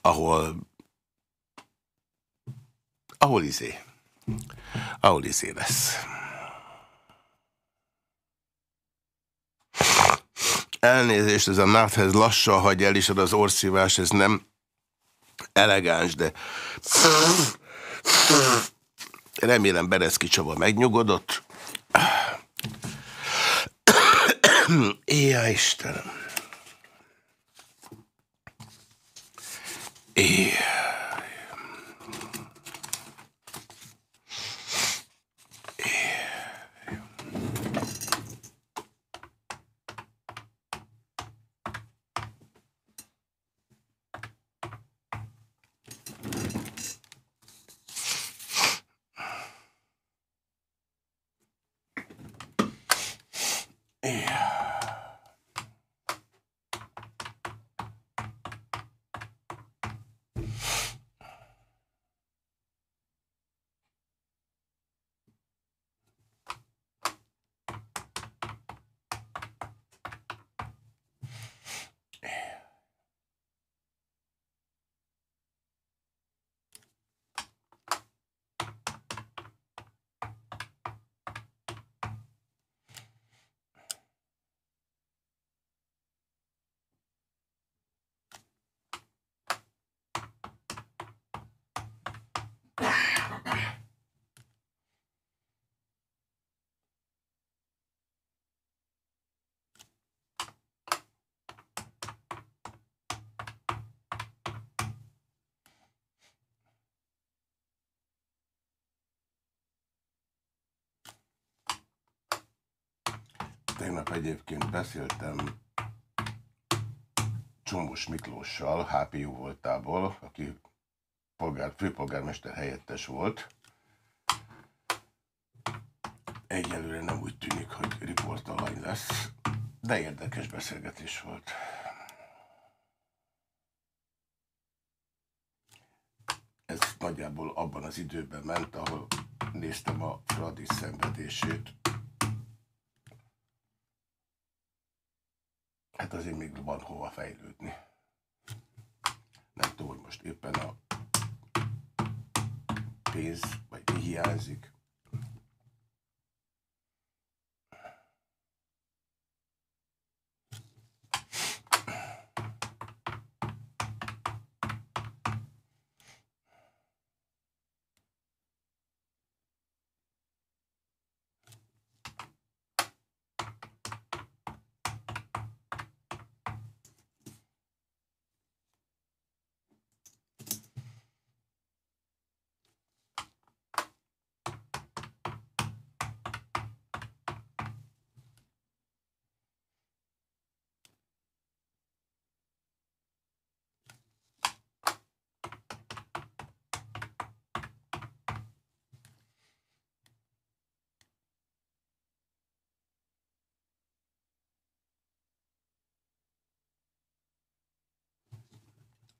ahol ahol izé, ahol izé lesz. Elnézést, ez a náthez lassan hagy el, és az orszívás, ez nem elegáns, de remélem Bereszki Csaba megnyugodott. Éja Istenem! Yeah. Tegnap egyébként beszéltem Csombos Miklóssal, HPU voltából, aki polgár, főpolgármester helyettes volt. Egyelőre nem úgy tűnik, hogy riportalany lesz, de érdekes beszélgetés volt. Ez nagyjából abban az időben ment, ahol néztem a Fradi szenvedését, hát azért még van hova fejlődni. Nem tudom, hogy most éppen a pénz, vagy mi hiányzik.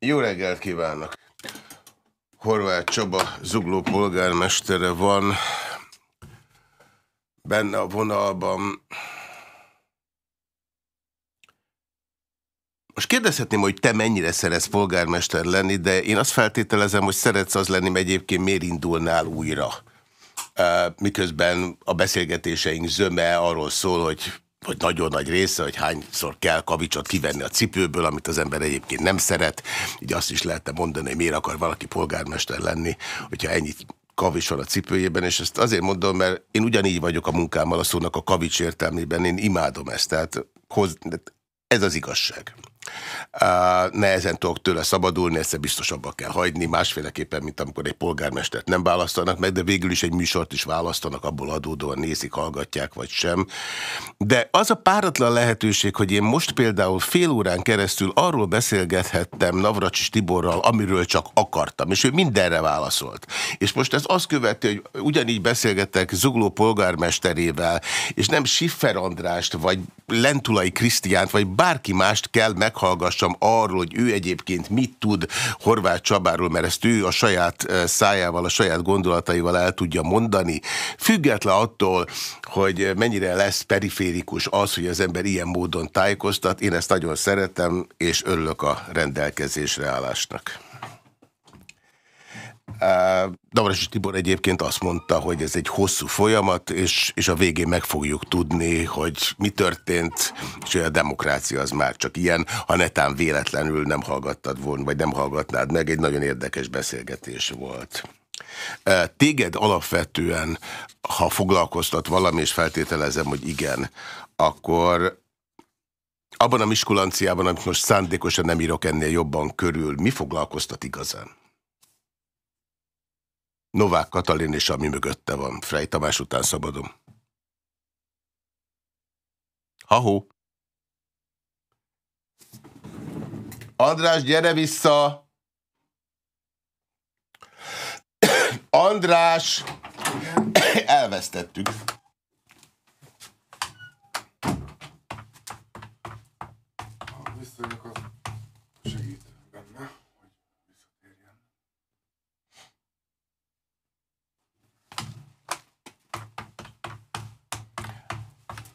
Jó reggelt kívánok! Horváth Csaba, Zugló polgármestere van benne a vonalban. Most kérdezhetném, hogy te mennyire szeretsz polgármester lenni, de én azt feltételezem, hogy szeretsz az lenni, mert egyébként miért indulnál újra? Miközben a beszélgetéseink zöme arról szól, hogy vagy nagyon nagy része, hogy hányszor kell kavicsot kivenni a cipőből, amit az ember egyébként nem szeret. Így azt is lehetne mondani, hogy miért akar valaki polgármester lenni, hogyha ennyit kavics van a cipőjében, és ezt azért mondom, mert én ugyanígy vagyok a munkámmal a szónak a kavics értelmében, én imádom ezt, tehát hoz, ez az igazság. Nehezen tudok tőle szabadulni, ezt biztos abba kell hagyni, másféleképpen, mint amikor egy polgármestert nem választanak meg, de végül is egy műsort is választanak, abból adódóan nézik, hallgatják, vagy sem. De az a páratlan lehetőség, hogy én most például fél órán keresztül arról beszélgethettem Navracsis Tiborral, amiről csak akartam, és ő mindenre válaszolt. És most ez azt követi, hogy ugyanígy beszélgetek Zugló polgármesterével, és nem Siffer Andrást, vagy Lentulai Krisztiánt, vagy bárki mást kell meghallgassam arról, hogy ő egyébként mit tud Horváth Csabáról, mert ezt ő a saját eh, szájával, a saját gondolataival el tudja mondani. Független attól, hogy mennyire lesz periférikus az, hogy az ember ilyen módon tájékoztat, én ezt nagyon szeretem, és örülök a rendelkezésre állásnak. Navrasi Tibor egyébként azt mondta, hogy ez egy hosszú folyamat, és, és a végén meg fogjuk tudni, hogy mi történt, és a demokrácia az már csak ilyen, ha netán véletlenül nem hallgattad volna, vagy nem hallgatnád meg, egy nagyon érdekes beszélgetés volt. Téged alapvetően, ha foglalkoztat valami, és feltételezem, hogy igen, akkor abban a miskulanciában, amit most szándékosan nem írok ennél jobban körül, mi foglalkoztat igazán? Novák Katalin és ami mögötte van. Frey Tamás után szabadom. Ahó. András, gyere vissza! András! Elvesztettük.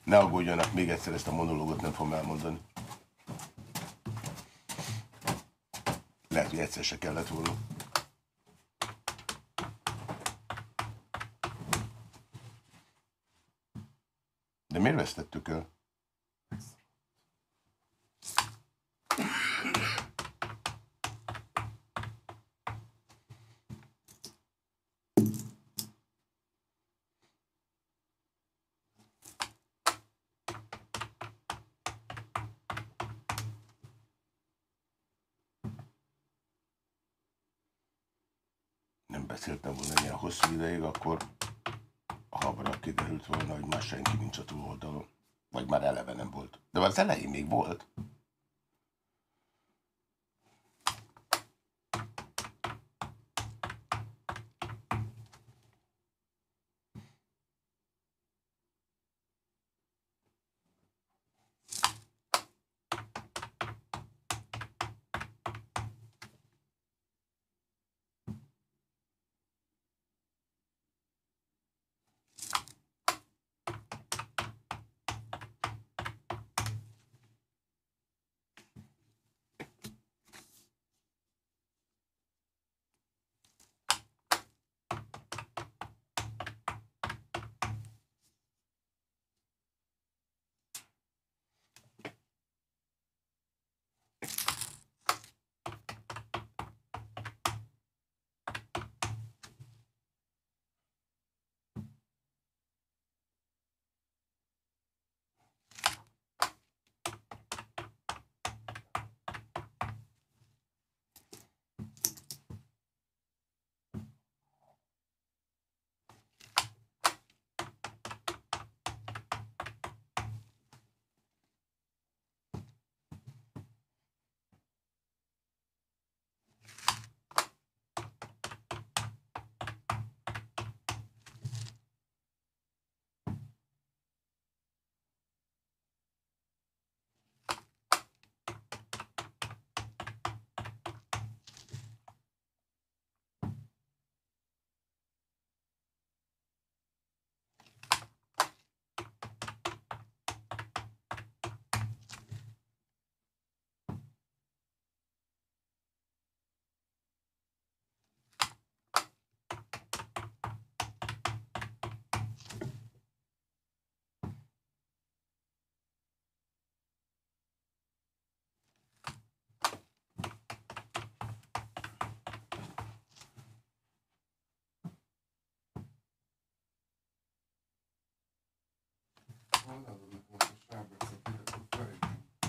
Ne aggódjanak, még egyszer ezt a monológot nem fogom elmondani. Lehet, hogy egyszer se kellett volna. De miért vesztettük el? Beszéltem volna ilyen hosszú ideig, akkor hamarabb kiderült volna, hogy már senki nincs a túloldalon. Vagy már eleve nem volt. De az elején még volt.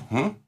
Hmm?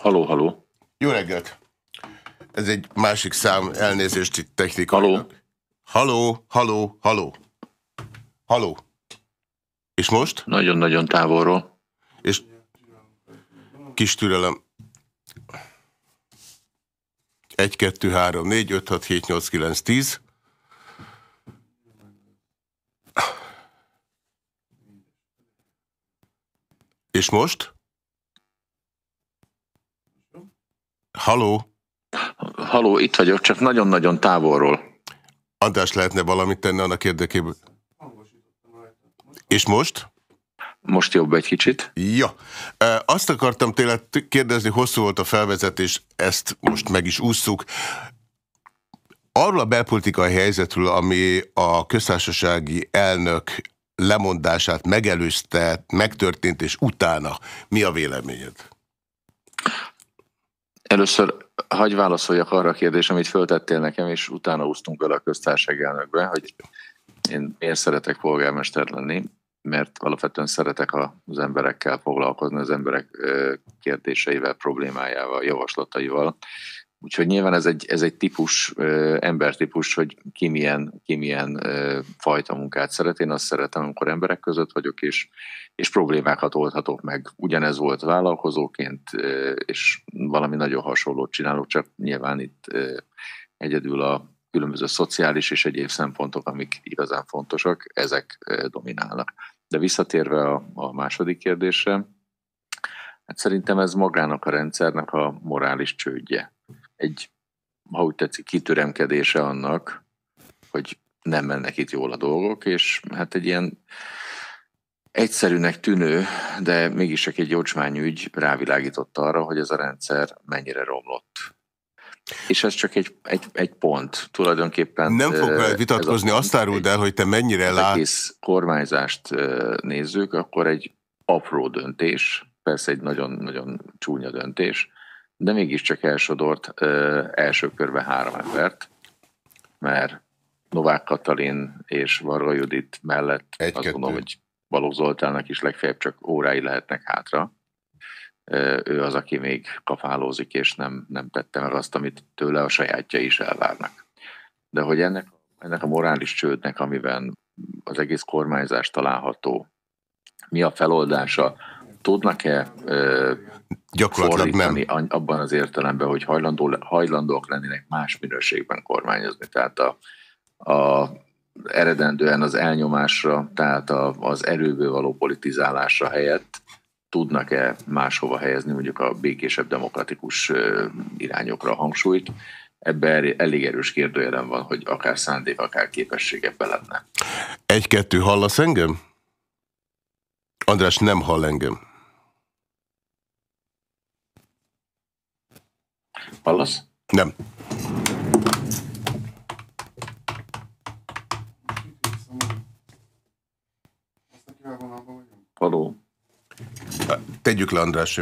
Haló, haló. Jó reggelt. Ez egy másik szám, elnézést itt technikai. Haló. Haló, haló, haló. Haló. És most? Nagyon-nagyon távolról. És kis türelem. 1, 2, 3, 4, 5, 6, 7, 8, 9, 10. És most? Haló? Haló, itt vagyok, csak nagyon-nagyon távolról. András, lehetne valamit tenni annak érdekében? És most? Most jobb egy kicsit. Ja. Azt akartam tényleg kérdezni, hosszú volt a felvezetés, ezt most meg is ússzuk. Arról a belpolitikai helyzetről, ami a köztársasági elnök lemondását megelőzte, megtörtént, és utána mi a véleményed? Először hagy válaszoljak arra a kérdésre, amit föltettél nekem, és utána úsztunk bele a köztársasági elnökbe, hogy én miért szeretek polgármester lenni mert alapvetően szeretek az emberekkel foglalkozni, az emberek kérdéseivel, problémájával, javaslataival. Úgyhogy nyilván ez egy, ez egy típus, embertípus, hogy ki milyen, ki milyen fajta munkát szeret. Én azt szeretem, amikor emberek között vagyok, és, és problémákat oldhatok meg. Ugyanez volt vállalkozóként, és valami nagyon hasonlót csinálok, csak nyilván itt egyedül a különböző szociális és egyéb szempontok, amik igazán fontosak, ezek dominálnak. De visszatérve a, a második kérdésre, hát szerintem ez magának a rendszernek a morális csődje. Egy, ha úgy tetszik, kitüremkedése annak, hogy nem mennek itt jól a dolgok, és hát egy ilyen egyszerűnek tűnő, de mégis csak egy gyógysmányügy rávilágított arra, hogy ez a rendszer mennyire romlott. És ez csak egy, egy, egy pont. Tulajdonképpen... Nem fog veled vitatkozni, azt áruld el, hogy te mennyire látsz... egész kormányzást nézzük, akkor egy apró döntés, persze egy nagyon-nagyon csúnya döntés, de mégiscsak elsodort első körben három embert, mert Novák Katalin és Varga Judit mellett egy, azt gondolom, hogy Balogh Zoltánnak is legfeljebb csak órái lehetnek hátra ő az, aki még kafálózik, és nem, nem tette meg azt, amit tőle a sajátja is elvárnak. De hogy ennek, ennek a morális csődnek, amiben az egész kormányzás található, mi a feloldása, tudnak-e Gyakorlatilag nem. abban az értelemben, hogy hajlandó, hajlandóak lennének más minőségben kormányozni. Tehát a, a eredendően az elnyomásra, tehát a, az erőből való politizálásra helyett tudnak-e máshova helyezni mondjuk a békésebb demokratikus irányokra a hangsúlyt. Ebben elég erős kérdőjelem van, hogy akár szándék, akár képesség ebben lenne. Egy-kettő hallasz engem? András nem hall engem. Hallasz? Nem. Való. Tegyük le, András.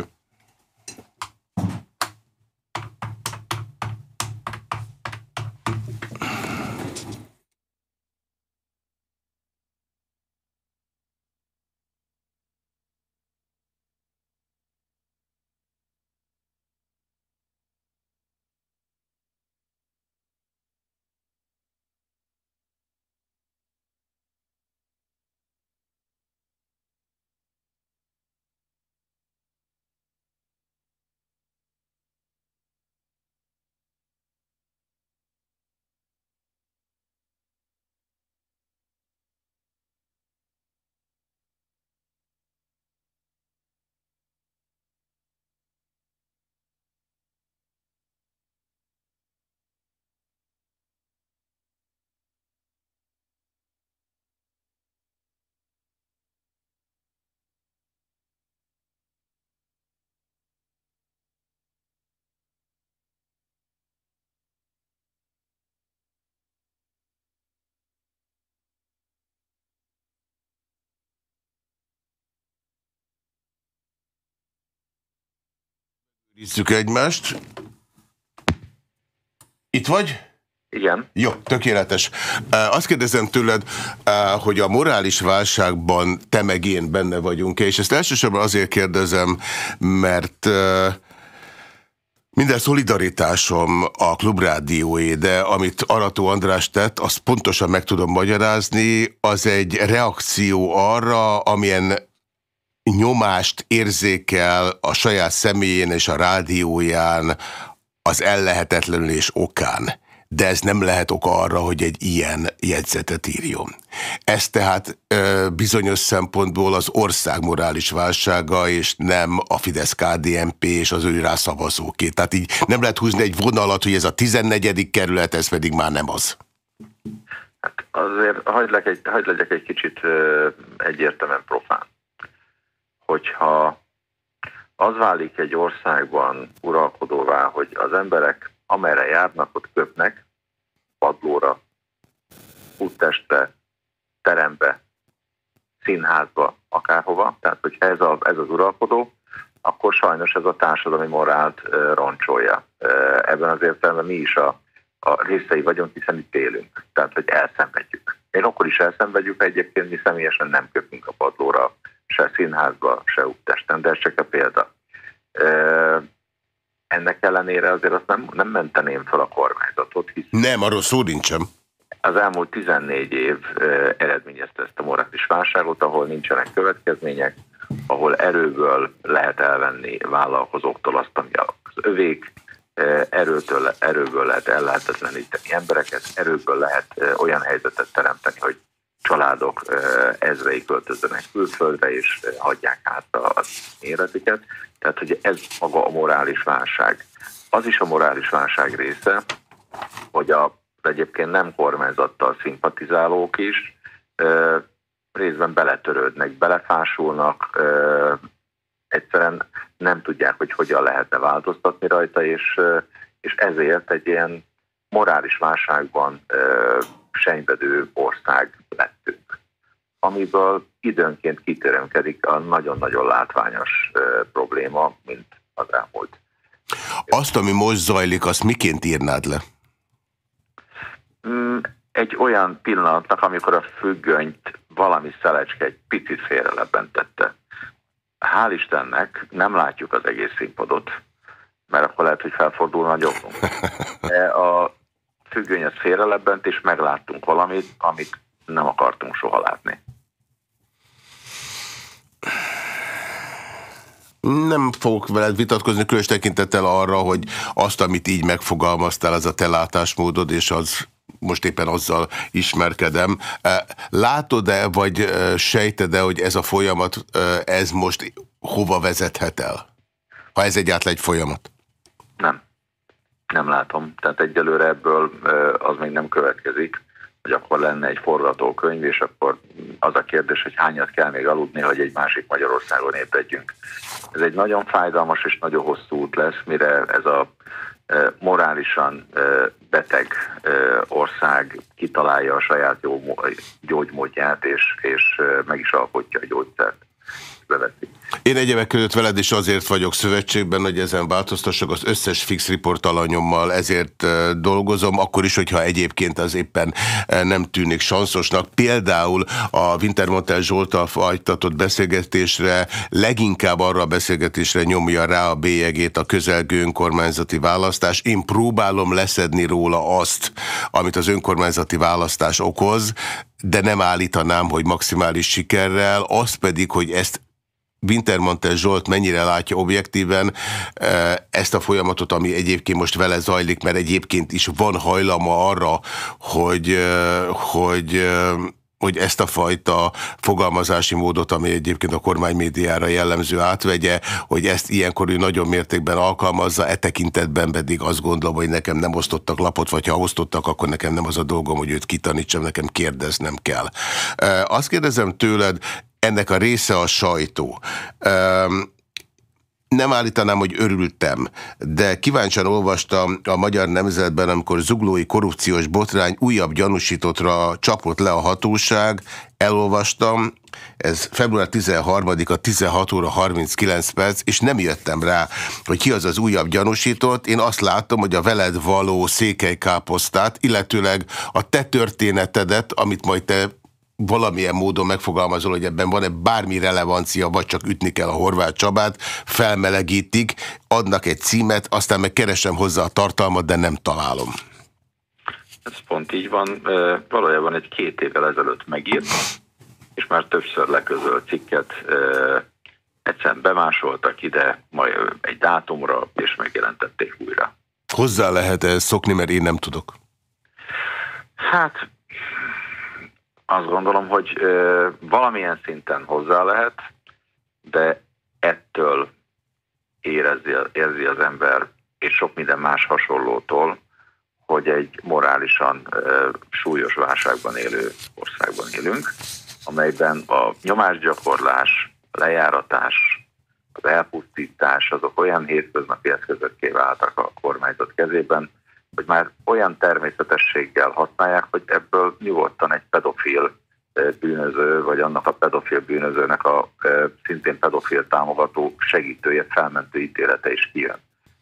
Nézzük egymást. Itt vagy? Igen. Jó, tökéletes. Azt kérdezem tőled, hogy a morális válságban te meg én benne vagyunk-e, és ezt elsősorban azért kérdezem, mert Minden szolidaritásom a Klubrádióé, de amit Arató András tett, azt pontosan meg tudom magyarázni, az egy reakció arra, amilyen nyomást érzékel a saját személyén és a rádióján az ellehetetlenülés okán de ez nem lehet oka arra, hogy egy ilyen jegyzetet írjon. Ez tehát ö, bizonyos szempontból az ország morális válsága, és nem a Fidesz-KDNP és az ő rászavazóké. Tehát így nem lehet húzni egy vonalat, hogy ez a 14. kerület, ez pedig már nem az. Hát azért hagyd legyek egy, legyek egy kicsit ö, egyértelműen profán. Hogyha az válik egy országban uralkodóvá, hogy az emberek amerre járnak, ott köpnek, padlóra, úttestre, terembe, színházba, akárhova. Tehát, hogy ez, a, ez az uralkodó, akkor sajnos ez a társadalmi morált e, roncsolja. E, ebben az értelemben mi is a, a részei vagyunk, hiszen itt élünk. Tehát, hogy elszenvedjük. Én akkor is elszenvedjük, egyébként mi személyesen nem köpünk a padlóra, se színházba, se úttesten, de ez csak a példa. Ennek ellenére azért azt nem, nem menteném fel a kormányzatot. Hisz nem, arról szó nincsen. Az elmúlt 14 év eredményezte ezt a morális válságot, ahol nincsenek következmények, ahol erőből lehet elvenni vállalkozóktól azt, ami az övék, erőtől, erőből lehet ellehetetleníteni embereket, erőből lehet olyan helyzetet teremteni, hogy családok ezrei költözzenek külföldre, és hagyják át az életüket. Tehát, hogy ez maga a morális válság. Az is a morális válság része, hogy a egyébként nem kormányzattal szimpatizálók is részben beletörődnek, belefásulnak, egyszerűen nem tudják, hogy hogyan lehetne változtatni rajta, és, és ezért egy ilyen morális válságban sejnvedő ország lettünk, amiből időnként kitörömkedik a nagyon-nagyon látványos probléma, mint az elmúlt. Azt, ami most zajlik, azt miként írnád le? Mm, egy olyan pillanatnak, amikor a függönyt valami szelecske egy picit félrelebentette. Hál' Istennek nem látjuk az egész színpadot, mert akkor lehet, hogy felfordulna a gyomrunk. De a függöny az félrelebbent, és megláttunk valamit, amit nem akartunk soha látni. Nem fogok veled vitatkozni, különös tekintettel arra, hogy azt, amit így megfogalmaztál, az a te látásmódod, és az most éppen azzal ismerkedem. Látod-e, vagy sejted-e, hogy ez a folyamat, ez most hova vezethet el? Ha ez egyáltalán egy folyamat? Nem. Nem látom. Tehát egyelőre ebből az még nem következik, hogy akkor lenne egy forgatókönyv, és akkor az a kérdés, hogy hányat kell még aludni, hogy egy másik Magyarországon ébredjünk. Ez egy nagyon fájdalmas és nagyon hosszú út lesz, mire ez a morálisan beteg ország kitalálja a saját gyógymódját, és, és meg is alkotja a gyógyszert beveszi. Én egyebek között veled is azért vagyok szövetségben, hogy ezen változtassak az összes fix report alanyommal, ezért dolgozom, akkor is, hogyha egyébként az éppen nem tűnik sanszosnak. Például a Wintermontel Zsoltal fajtatott beszélgetésre, leginkább arra a beszélgetésre nyomja rá a bélyegét a közelgő önkormányzati választás. Én próbálom leszedni róla azt, amit az önkormányzati választás okoz, de nem állítanám, hogy maximális sikerrel, az pedig, hogy ezt Wintermantel Zsolt mennyire látja objektíven eh, ezt a folyamatot, ami egyébként most vele zajlik, mert egyébként is van hajlama arra, hogy, eh, hogy eh, hogy ezt a fajta fogalmazási módot, ami egyébként a kormánymédiára jellemző átvegye, hogy ezt ilyenkor ő nagyon mértékben alkalmazza, e tekintetben pedig azt gondolom, hogy nekem nem osztottak lapot, vagy ha osztottak, akkor nekem nem az a dolgom, hogy őt kitanítsam, nekem kérdeznem kell. Azt kérdezem tőled, ennek a része a sajtó. Um, nem állítanám, hogy örültem, de kíváncsian olvastam a Magyar Nemzetben, amikor zuglói korrupciós botrány újabb gyanúsítottra csapott le a hatóság, elolvastam, ez február 13-a 16 óra 39 perc, és nem jöttem rá, hogy ki az az újabb gyanúsított. Én azt látom, hogy a veled való székely káposztát, illetőleg a te történetedet, amit majd te valamilyen módon megfogalmazol, hogy ebben van-e bármi relevancia, vagy csak ütni kell a Horváth Csabát, felmelegítik, adnak egy címet, aztán meg keresem hozzá a tartalmat, de nem találom. Ez pont így van. Valójában egy két évvel ezelőtt megírt, és már többször leközölt cikket, egyszerűen bemásoltak ide majd egy dátumra, és megjelentették újra. Hozzá lehet -e szokni, mert én nem tudok? Hát azt gondolom, hogy valamilyen szinten hozzá lehet, de ettől érezi, érzi az ember, és sok minden más hasonlótól, hogy egy morálisan súlyos válságban élő országban élünk, amelyben a nyomásgyakorlás, a lejáratás, az elpusztítás, azok olyan hétköznapi eszközökké váltak a kormányzat kezében, hogy már olyan természetességgel használják, hogy ebből nyugodtan egy pedofil bűnöző, vagy annak a pedofil bűnözőnek a szintén pedofil támogató segítője, felmentő ítélete is kijön.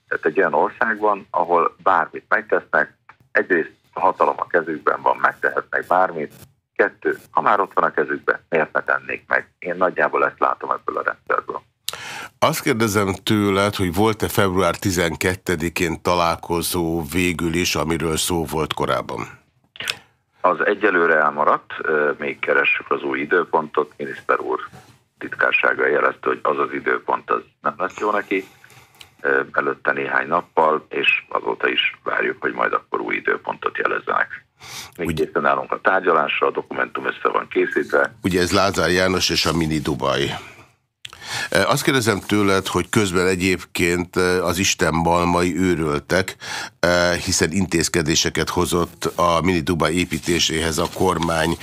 Tehát egy olyan országban, ahol bármit megtesznek, egyrészt a hatalom a kezükben van, megtehetnek bármit, kettő, ha már ott van a kezükben, miért ne tennék meg? Én nagyjából ezt látom ebből a rendszerből. Azt kérdezem tőled, hogy volt-e február 12-én találkozó végül is, amiről szó volt korábban? Az egyelőre elmaradt, még keressük az új időpontot. Miniszter úr titkársága jelezte, hogy az az időpont az nem lesz jó neki előtte néhány nappal, és azóta is várjuk, hogy majd akkor új időpontot jelezzenek. Még Ugye, készen állunk a tárgyalásra, a dokumentum össze van készítve. Ugye ez Lázár János és a Mini Dubai. Azt kérdezem tőled, hogy közben egyébként az Isten malmai őröltek, hiszen intézkedéseket hozott a Mini Dubai építéséhez a kormány.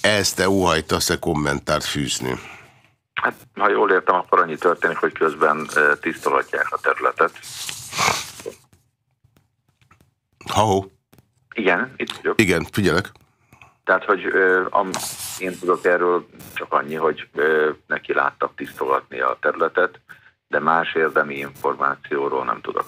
Ezt te óhajtasz-e kommentárt fűzni? Hát, ha jól értem, akkor annyi történik, hogy közben tisztogatják a területet. Ha-ho. Igen, itt vagyok. Igen, figyelek. Tehát, hogy ö, am, én tudok erről csak annyi, hogy ö, neki láttak tisztogatni a területet, de más érdemi információról nem tudok.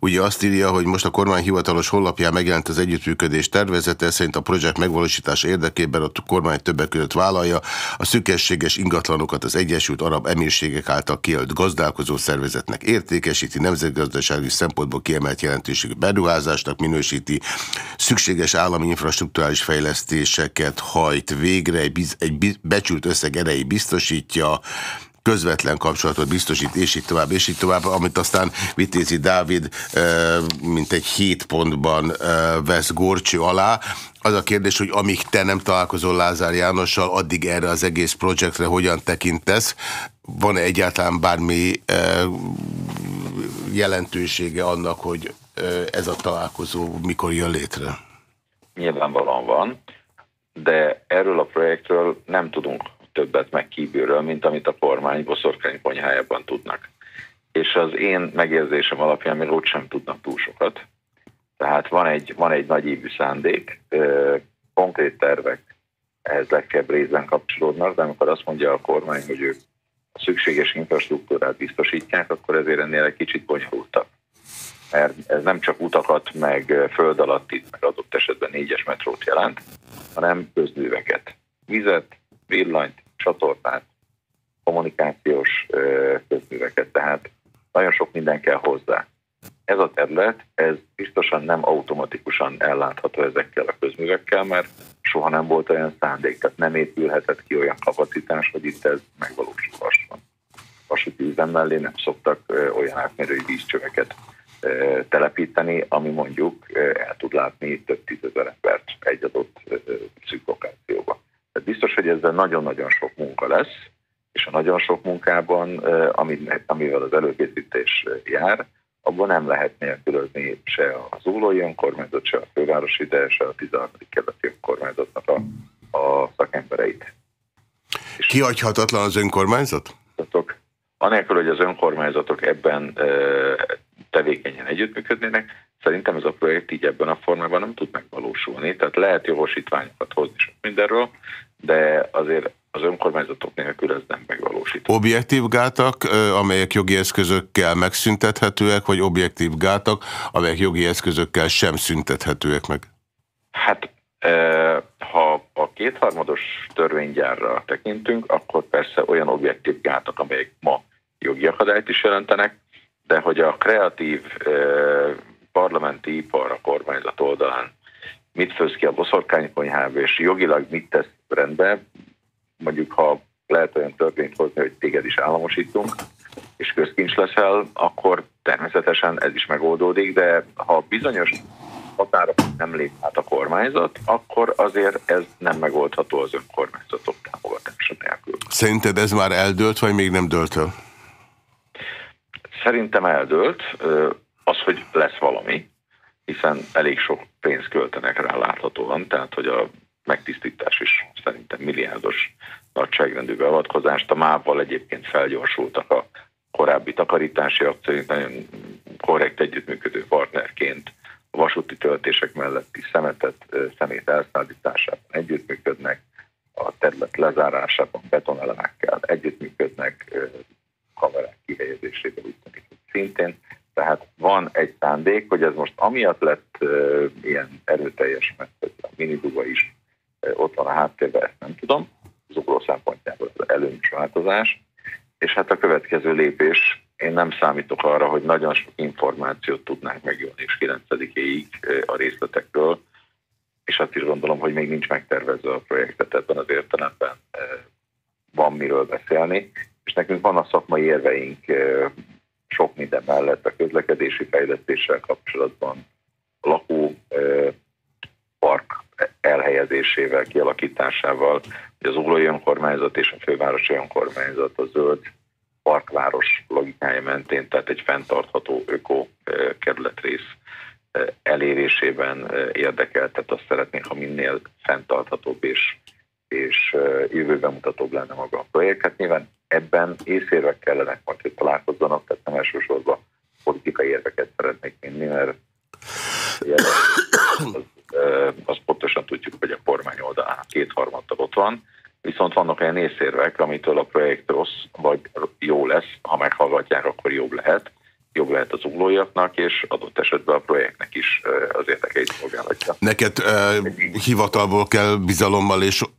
Ugye azt írja, hogy most a kormány hivatalos honlapján megjelent az együttműködés tervezete, szerint a projekt megvalósítása érdekében a kormány többek között vállalja a szükességes ingatlanokat az Egyesült Arab Emírségek által kiölt gazdálkozó szervezetnek. Értékesíti, nemzetgazdasági szempontból kiemelt jelentőségű beruházásnak minősíti, szükséges állami infrastruktúrális fejlesztéseket hajt végre, egy, egy becsült összeg erejé biztosítja, közvetlen kapcsolatot biztosít, és így tovább, és így tovább, amit aztán Vitézi Dávid mint egy hét pontban vesz Gorcső alá. Az a kérdés, hogy amíg te nem találkozol Lázár Jánossal, addig erre az egész projektre hogyan tekintesz? Van-e egyáltalán bármi jelentősége annak, hogy ez a találkozó mikor jön létre? Nyilvánvalóan van, de erről a projektről nem tudunk többet meg kívülről, mint amit a kormány boszorkány konyhájában tudnak. És az én megérzésem alapján még ott sem tudnak túl sokat. Tehát van egy, van egy nagy évű szándék, konkrét tervek ehhez legkebb részben kapcsolódnak, de amikor azt mondja a kormány, hogy ők a szükséges infrastruktúrát biztosítják, akkor ezért ennél egy kicsit bonyolultabb. Mert ez nem csak utakat, meg föld alatti, meg adott esetben négyes metrót jelent, hanem közműveket. Vizet, villanyt, csatornát, kommunikációs közműveket, tehát nagyon sok minden kell hozzá. Ez a terület, ez biztosan nem automatikusan ellátható ezekkel a közművekkel, mert soha nem volt olyan szándék, tehát nem épülhetett ki olyan kapacitás, hogy itt ez megvalósulhasson. Vasúti üzem mellé nem szoktak olyan átmérői vízcsöveket telepíteni, ami mondjuk el tud látni több tízezer embert egy adott szűk lokációban. Tehát biztos, hogy ezzel nagyon-nagyon sok munka lesz, és a nagyon sok munkában, amivel az előkészítés jár, abban nem lehet nélkülözni se az úlói önkormányzat, se a fővárosi, de se a 13. keleti önkormányzatnak a, a szakembereit. Kihagyhatatlan az önkormányzat? Anélkül, hogy az önkormányzatok ebben tevékenyen együttműködnének, szerintem ez a projekt így ebben a formában nem tud megvalósulni. Tehát lehet jogosítványokat hozni sok mindenről, de azért az önkormányzatok nélkül ez nem megvalósítható. Objektív gátak, amelyek jogi eszközökkel megszüntethetőek, vagy objektív gátak, amelyek jogi eszközökkel sem szüntethetőek meg? Hát ha a kétharmados törvénygyárra tekintünk, akkor persze olyan objektív gátak, amelyek ma jogi akadályt is jelentenek, de hogy a kreatív parlamenti ipar a kormányzat oldalán mit főz ki a boszorkánykonyhába, és jogilag mit tesz rendbe, mondjuk ha lehet olyan törvényt hozni, hogy téged is államosítunk, és közkincs leszel, akkor természetesen ez is megoldódik, de ha bizonyos határok nem lép át a kormányzat, akkor azért ez nem megoldható az önkormányzatok támogatása nélkül. Szerinted ez már eldőlt, vagy még nem dőlt el? Szerintem eldőlt. Az, hogy lesz valami, hiszen elég sok pénzt költenek rá láthatóan, tehát hogy a megtisztítás is szerintem milliárdos nagyságrendű beavatkozást. A MÁV-val egyébként felgyorsultak a korábbi takarítási akcióink, nagyon korrekt együttműködő partnerként a vasúti töltések melletti szemetet, szemét elszállításában együttműködnek, a terület lezárásában betonelemekkel együttműködnek, kamerák kihelyezésében úgy tűnik, szintén. Tehát van egy szándék, hogy ez most amiatt lett uh, ilyen erőteljes, mert a miniduba is uh, ott van a háttérben, ezt nem tudom, az ugró szempontjából előnyös változás, és hát a következő lépés, én nem számítok arra, hogy nagyon sok információt tudnánk és 9-éig a részletekről, és azt is gondolom, hogy még nincs megtervezve a projektet ebben az értelemben, van miről beszélni, és nekünk van a szakmai érveink sok minden mellett a közlekedési fejlesztéssel kapcsolatban, a lakó park elhelyezésével, kialakításával, hogy az Uglói Önkormányzat és a Fővárosi Önkormányzat a zöld parkváros logikája mentén, tehát egy fenntartható öko kerületrész elérésében érdekelt, tehát azt szeretnénk, ha minél fenntarthatóbb és, és jövőben mutatóbb lenne maga a projekt. Hát nyilván ebben észérvek kellenek hogy találkozzanak, tehát nem elsősorban politikai érveket szeretnék vinni, mert az, az pontosan tudjuk, hogy a kormány oldalán kétharmaddal ott van, viszont vannak olyan észérvek, amitől a projekt rossz vagy jó lesz, ha meghallgatják, akkor jobb lehet, jobb lehet az uglóiaknak, és adott esetben a projektnek is az érdekeit szolgálhatja. Neked uh, hivatalból kell bizalommal és uh,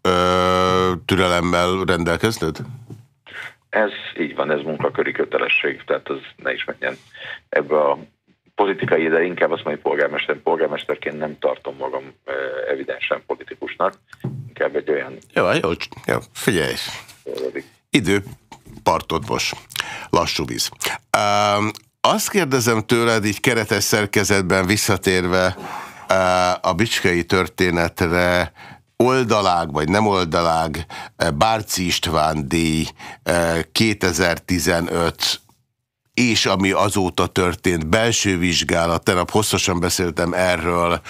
türelemmel rendelkezned? Ez így van, ez munkaköri kötelesség, tehát az ne is menjen ebbe a politikai, de inkább azt mondja, polgármester, polgármesterként nem tartom magam evidensen politikusnak, inkább egy olyan... Jó, jó, jó figyelj. Idő, partod most. Lassú víz. Um, azt kérdezem tőled, így keretes szerkezetben visszatérve uh, a bicskei történetre, oldalág vagy nem oldalág, Bárci István díj 2015 és ami azóta történt, belső vizsgálat, tegnap hosszasan beszéltem erről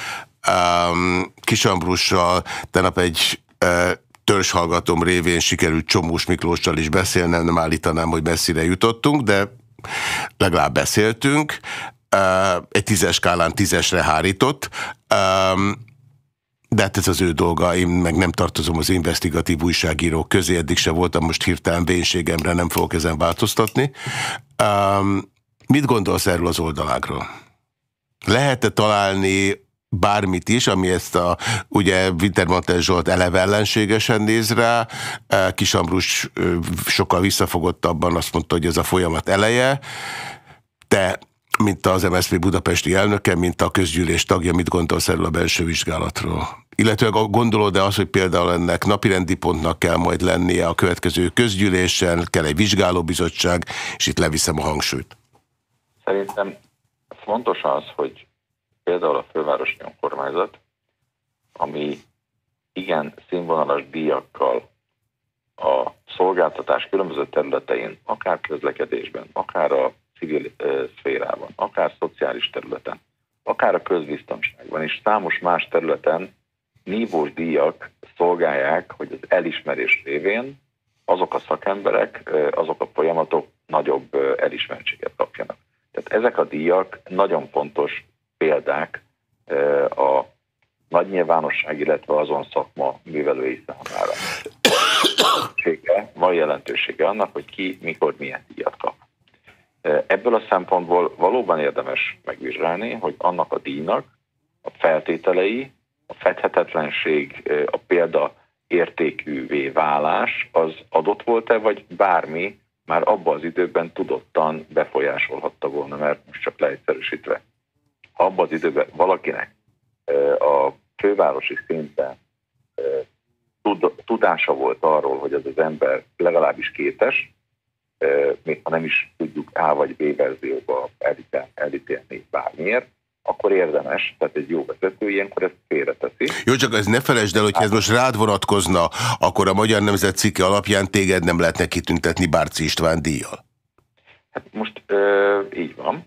um, Kisambrussal, tegnap egy uh, törzshallgatom révén sikerült Csomós Miklóssal is beszélnem, nem állítanám, hogy messzire jutottunk, de legalább beszéltünk. Uh, egy tízes skálán tízesre hárított. Um, de hát ez az ő dolga, én meg nem tartozom az investigatív újságírók közé, eddig se voltam, most hirtelen vénségemre nem fogok ezen változtatni. Um, mit gondolsz erről az oldalágról? Lehet-e találni bármit is, ami ezt a, ugye Wintermantel Zsolt eleve ellenségesen néz rá, Kisambrus sokkal visszafogottabban azt mondta, hogy ez a folyamat eleje, te mint az MSZP budapesti elnöke, mint a közgyűlés tagja, mit gondolsz erről a belső vizsgálatról? Illetve gondolod-e az, hogy például ennek napirendi pontnak kell majd lennie a következő közgyűlésen, kell egy vizsgálóbizottság, és itt leviszem a hangsúlyt? Szerintem fontos az, hogy például a fővárosi önkormányzat, ami igen színvonalas díjakkal a szolgáltatás különböző területein, akár közlekedésben, akár a civil szférában, akár szociális területen, akár a közbiztonságban, és számos más területen nívós díjak szolgálják, hogy az elismerés révén azok a szakemberek, azok a folyamatok nagyobb elismertséget kapjanak. Tehát ezek a díjak nagyon fontos példák a nagy nyilvánosság, illetve azon szakma művelői számára. Van jelentősége annak, hogy ki, mikor, milyen díjat kap. Ebből a szempontból valóban érdemes megvizsgálni, hogy annak a díjnak a feltételei, a fedhetetlenség, a példa értékűvé válás az adott volt-e, vagy bármi már abban az időben tudottan befolyásolhatta volna, mert most csak leegyszerűsítve. Ha abban az időben valakinek a fővárosi szinten tudása volt arról, hogy ez az ember legalábbis kétes, még ha nem is tudjuk A vagy B verzióba elítélni bármiért, akkor érdemes, tehát egy jó vezető ilyenkor ezt félreteszi. Jó, csak ez ne felejtsd el, hogy ez most rád vonatkozna, akkor a Magyar Nemzet cikke alapján téged nem lehetne kitüntetni Bárci István díjjal. Hát most ö, így van,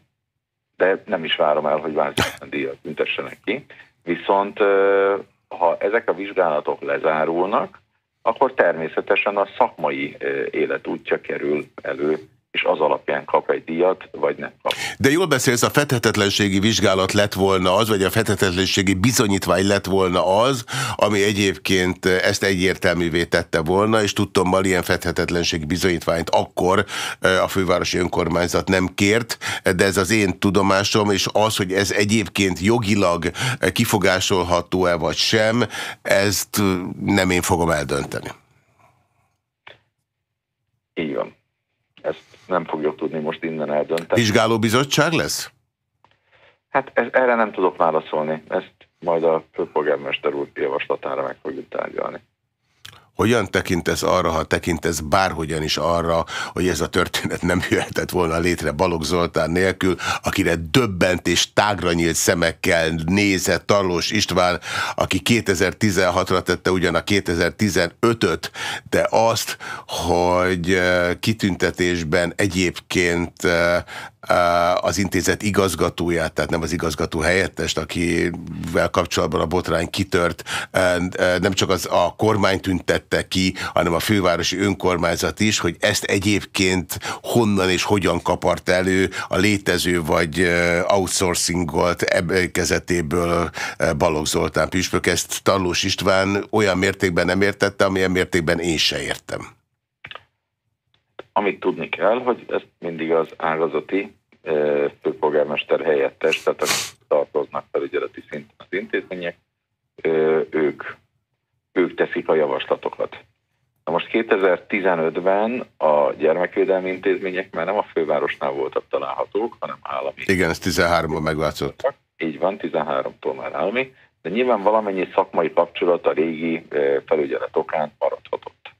de nem is várom el, hogy Bárci István díjjal tüntessenek ki. Viszont ö, ha ezek a vizsgálatok lezárulnak, akkor természetesen a szakmai élet útja kerül elő és az alapján kap egy díjat, vagy nem kap. De jól beszélsz, a fethetetlenségi vizsgálat lett volna az, vagy a fethetetlenségi bizonyítvány lett volna az, ami egyébként ezt egyértelművé tette volna, és tudtommal ilyen fethetetlenségi bizonyítványt akkor a fővárosi önkormányzat nem kért, de ez az én tudomásom, és az, hogy ez egyébként jogilag kifogásolható-e vagy sem, ezt nem én fogom eldönteni. Így van nem fogjuk tudni most innen eldönteni. Vizsgálóbizottság lesz? Hát ez, erre nem tudok válaszolni. Ezt majd a főpolgármester úr javaslatára meg fogjuk tárgyalni. Hogyan tekintesz arra, ha tekintesz bárhogyan is arra, hogy ez a történet nem jöhetett volna létre Balogh Zoltán nélkül, akire döbbent és tágra nyílt szemekkel nézett Tarlós István, aki 2016-ra tette ugyan a 2015-öt, de azt, hogy eh, kitüntetésben egyébként eh, az intézet igazgatóját, tehát nem az igazgató helyettest, akivel kapcsolatban a botrány kitört, nem csak az a kormány tüntette ki, hanem a fővárosi önkormányzat is, hogy ezt egyébként honnan és hogyan kapart elő a létező vagy outsourcingolt kezetéből Balogh Zoltán Püspök. Ezt Tarlós István olyan mértékben nem értette, amilyen mértékben én se értem. Amit tudni kell, hogy ezt mindig az ágazati főpolgármester helyettes, tehát tartoznak felügyeleti szinten az intézmények, ők, ők teszik a javaslatokat. Na most 2015-ben a gyermekvédelmi intézmények már nem a fővárosnál voltak találhatók, hanem állami. Igen, ez 13-ban megváltozott. Így van, 13-tól már állami, de nyilván valamennyi szakmai kapcsolat a régi felügyelet okán maradhatott.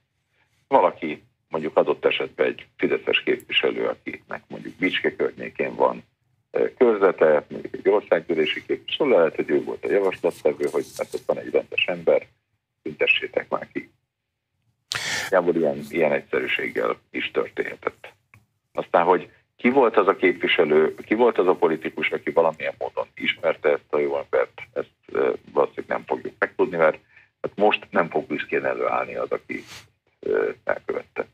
Valaki mondjuk adott esetben egy fideszes képviselő, akinek mondjuk Bicske környékén van körzete, mondjuk egy országgyűlési képviselő, lehet, hogy ő volt a javaslattevő, hogy mert ott van egy rendes ember, tüntessétek már ki. Jából ilyen, ilyen egyszerűséggel is történhetett. Aztán, hogy ki volt az a képviselő, ki volt az a politikus, aki valamilyen módon ismerte ezt a jó embert, ezt valószínűleg nem fogjuk megtudni, mert hát most nem fog büszkén előállni az, aki elkövette.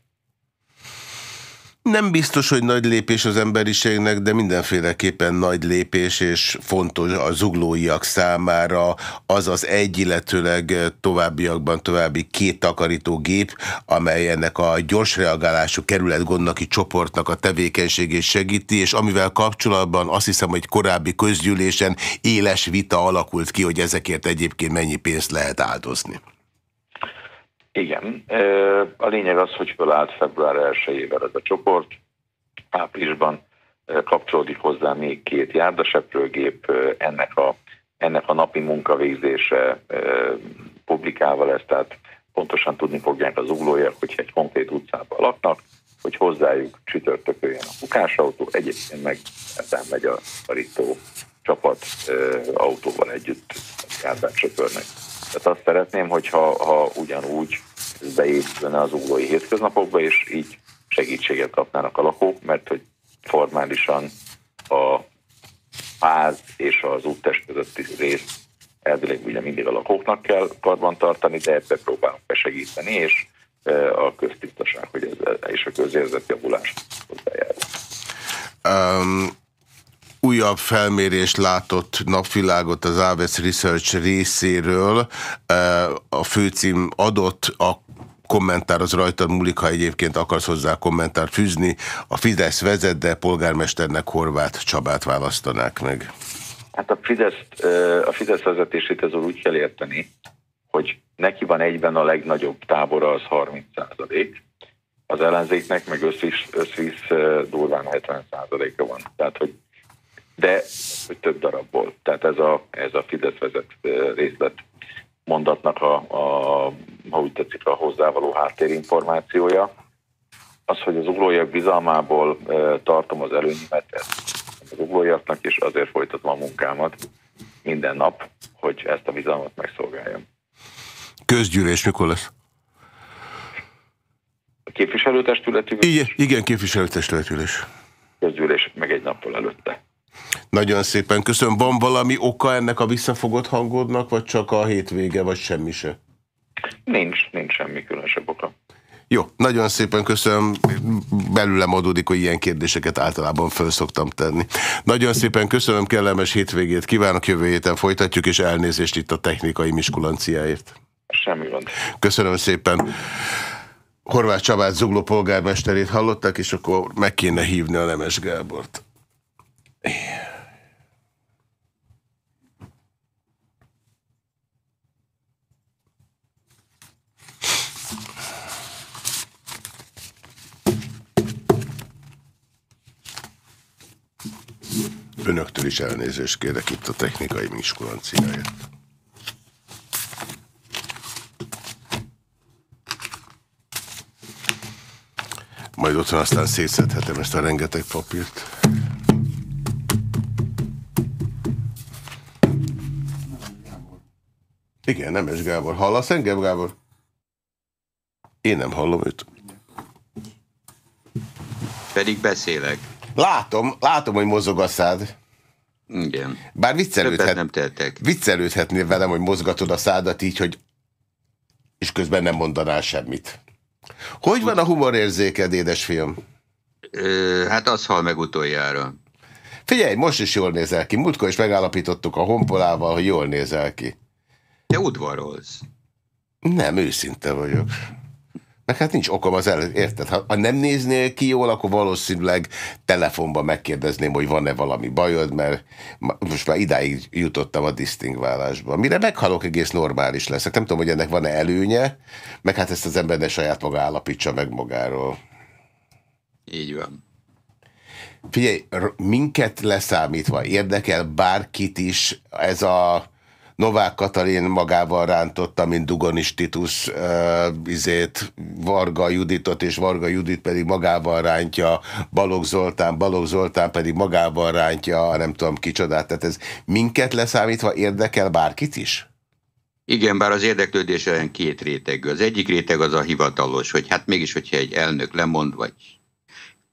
Nem biztos, hogy nagy lépés az emberiségnek, de mindenféleképpen nagy lépés, és fontos a zuglóiak számára az az egy, illetőleg továbbiakban további két takarítógép, amely ennek a gyors reagálású kerületgondnaki csoportnak a tevékenységét segíti, és amivel kapcsolatban azt hiszem, hogy korábbi közgyűlésen éles vita alakult ki, hogy ezekért egyébként mennyi pénzt lehet áldozni. Igen. A lényeg az, hogy fölállt február 1-ével ez a csoport. Áprilisban kapcsolódik hozzá még két járdaseprőgép, ennek a, ennek a napi munkavégzése publikálva lesz, tehát pontosan tudni fogják az uglóják, hogyha egy konkrét utcában laknak, hogy hozzájuk csütörtökön a mukásautó, egyébként meg ezzel megy a szarító csapat autóval együtt járdát söpörnek. Tehát azt szeretném, hogyha ha ugyanúgy beépülne az uglói hétköznapokba, és így segítséget kapnának a lakók, mert hogy formálisan a ház és az úttest közötti rész elvileg ugye mindig a lakóknak kell karban tartani, de ebbe próbálunk besegíteni, és e, a köztisztaság, hogy ez, és a közérzet javulás hozzájárul. Um, újabb felmérés látott napvilágot az Aves Research részéről. A főcím adott, a kommentár az rajtad múlik, ha egyébként akarsz hozzá kommentár fűzni. A Fidesz vezet, de polgármesternek Horváth Csabát választanák meg. Hát a Fidesz, a Fidesz vezetését ez úgy kell érteni, hogy neki van egyben a legnagyobb tábora, az 30 százalék, az ellenzéknek meg összvisz, összvisz durván 70 százaléka van. Tehát, hogy de hogy több darabból. Tehát ez a, ez a Fidesz vezet részlet mondatnak a, a, ha úgy tetszik, a hozzávaló háttérinformációja. Az, hogy az uglóiak bizalmából e, tartom az előnyimet, az uglóiaknak, és azért folytatom a munkámat minden nap, hogy ezt a bizalmat megszolgáljam. Közgyűlés mikor lesz? A képviselőtestületi Igen, igen képviselőtestületülés. Közgyűlés meg egy nappal előtte. Nagyon szépen köszönöm. Van valami oka ennek a visszafogott hangodnak, vagy csak a hétvége, vagy semmi se? Nincs, nincs semmi különösebb oka. Jó, nagyon szépen köszönöm. Belőlem adódik, hogy ilyen kérdéseket általában föl szoktam tenni. Nagyon szépen köszönöm, kellemes hétvégét kívánok, jövő héten folytatjuk, és elnézést itt a technikai miskulanciáért. Semmi gond. Köszönöm szépen. Horváth Csabát Zugló polgármesterét hallották, és akkor meg kéne hívni a Nemes Gábort. Önöktől is elnézést kérek itt a technikai miskulanciáért. Majd otthon aztán szétszedhetem ezt a rengeteg papírt. Igen, Nemes Gábor. Hallasz engem, Gábor? Én nem hallom őt. Pedig beszélek. Látom, látom, hogy mozog a szád. Igen. Bár viccelődhet, nem tettek. viccelődhetnél velem, hogy mozgatod a szádat így, hogy és közben nem mondanál semmit. Hogy van a humorérzéked, édesfiam? Ö, hát az hal meg utoljára. Figyelj, most is jól nézel ki. Múltkor is megállapítottuk a honpolával, hogy jól nézel ki. Te udvarolsz. Nem, őszinte vagyok. Meg hát nincs okom az előtt, érted? Ha, ha nem néznél ki jól, akkor valószínűleg telefonban megkérdezném, hogy van-e valami bajod, mert most már idáig jutottam a disztingválásba. Mire meghalok, egész normális leszek. Nem tudom, hogy ennek van-e előnye, meg hát ezt az ember ne saját maga állapítsa meg magáról. Így van. Figyelj, minket leszámítva érdekel bárkit is ez a Novák Katalin magával rántotta, mint Dugonis Titus uh, izét, Varga Juditot, és Varga Judit pedig magával rántja, Balogh Zoltán, Balogh Zoltán pedig magával rántja, nem tudom kicsodát. Tehát ez minket leszámítva érdekel bárkit is? Igen, bár az érdeklődés olyan két rétegű. Az egyik réteg az a hivatalos, hogy hát mégis, hogyha egy elnök lemond, vagy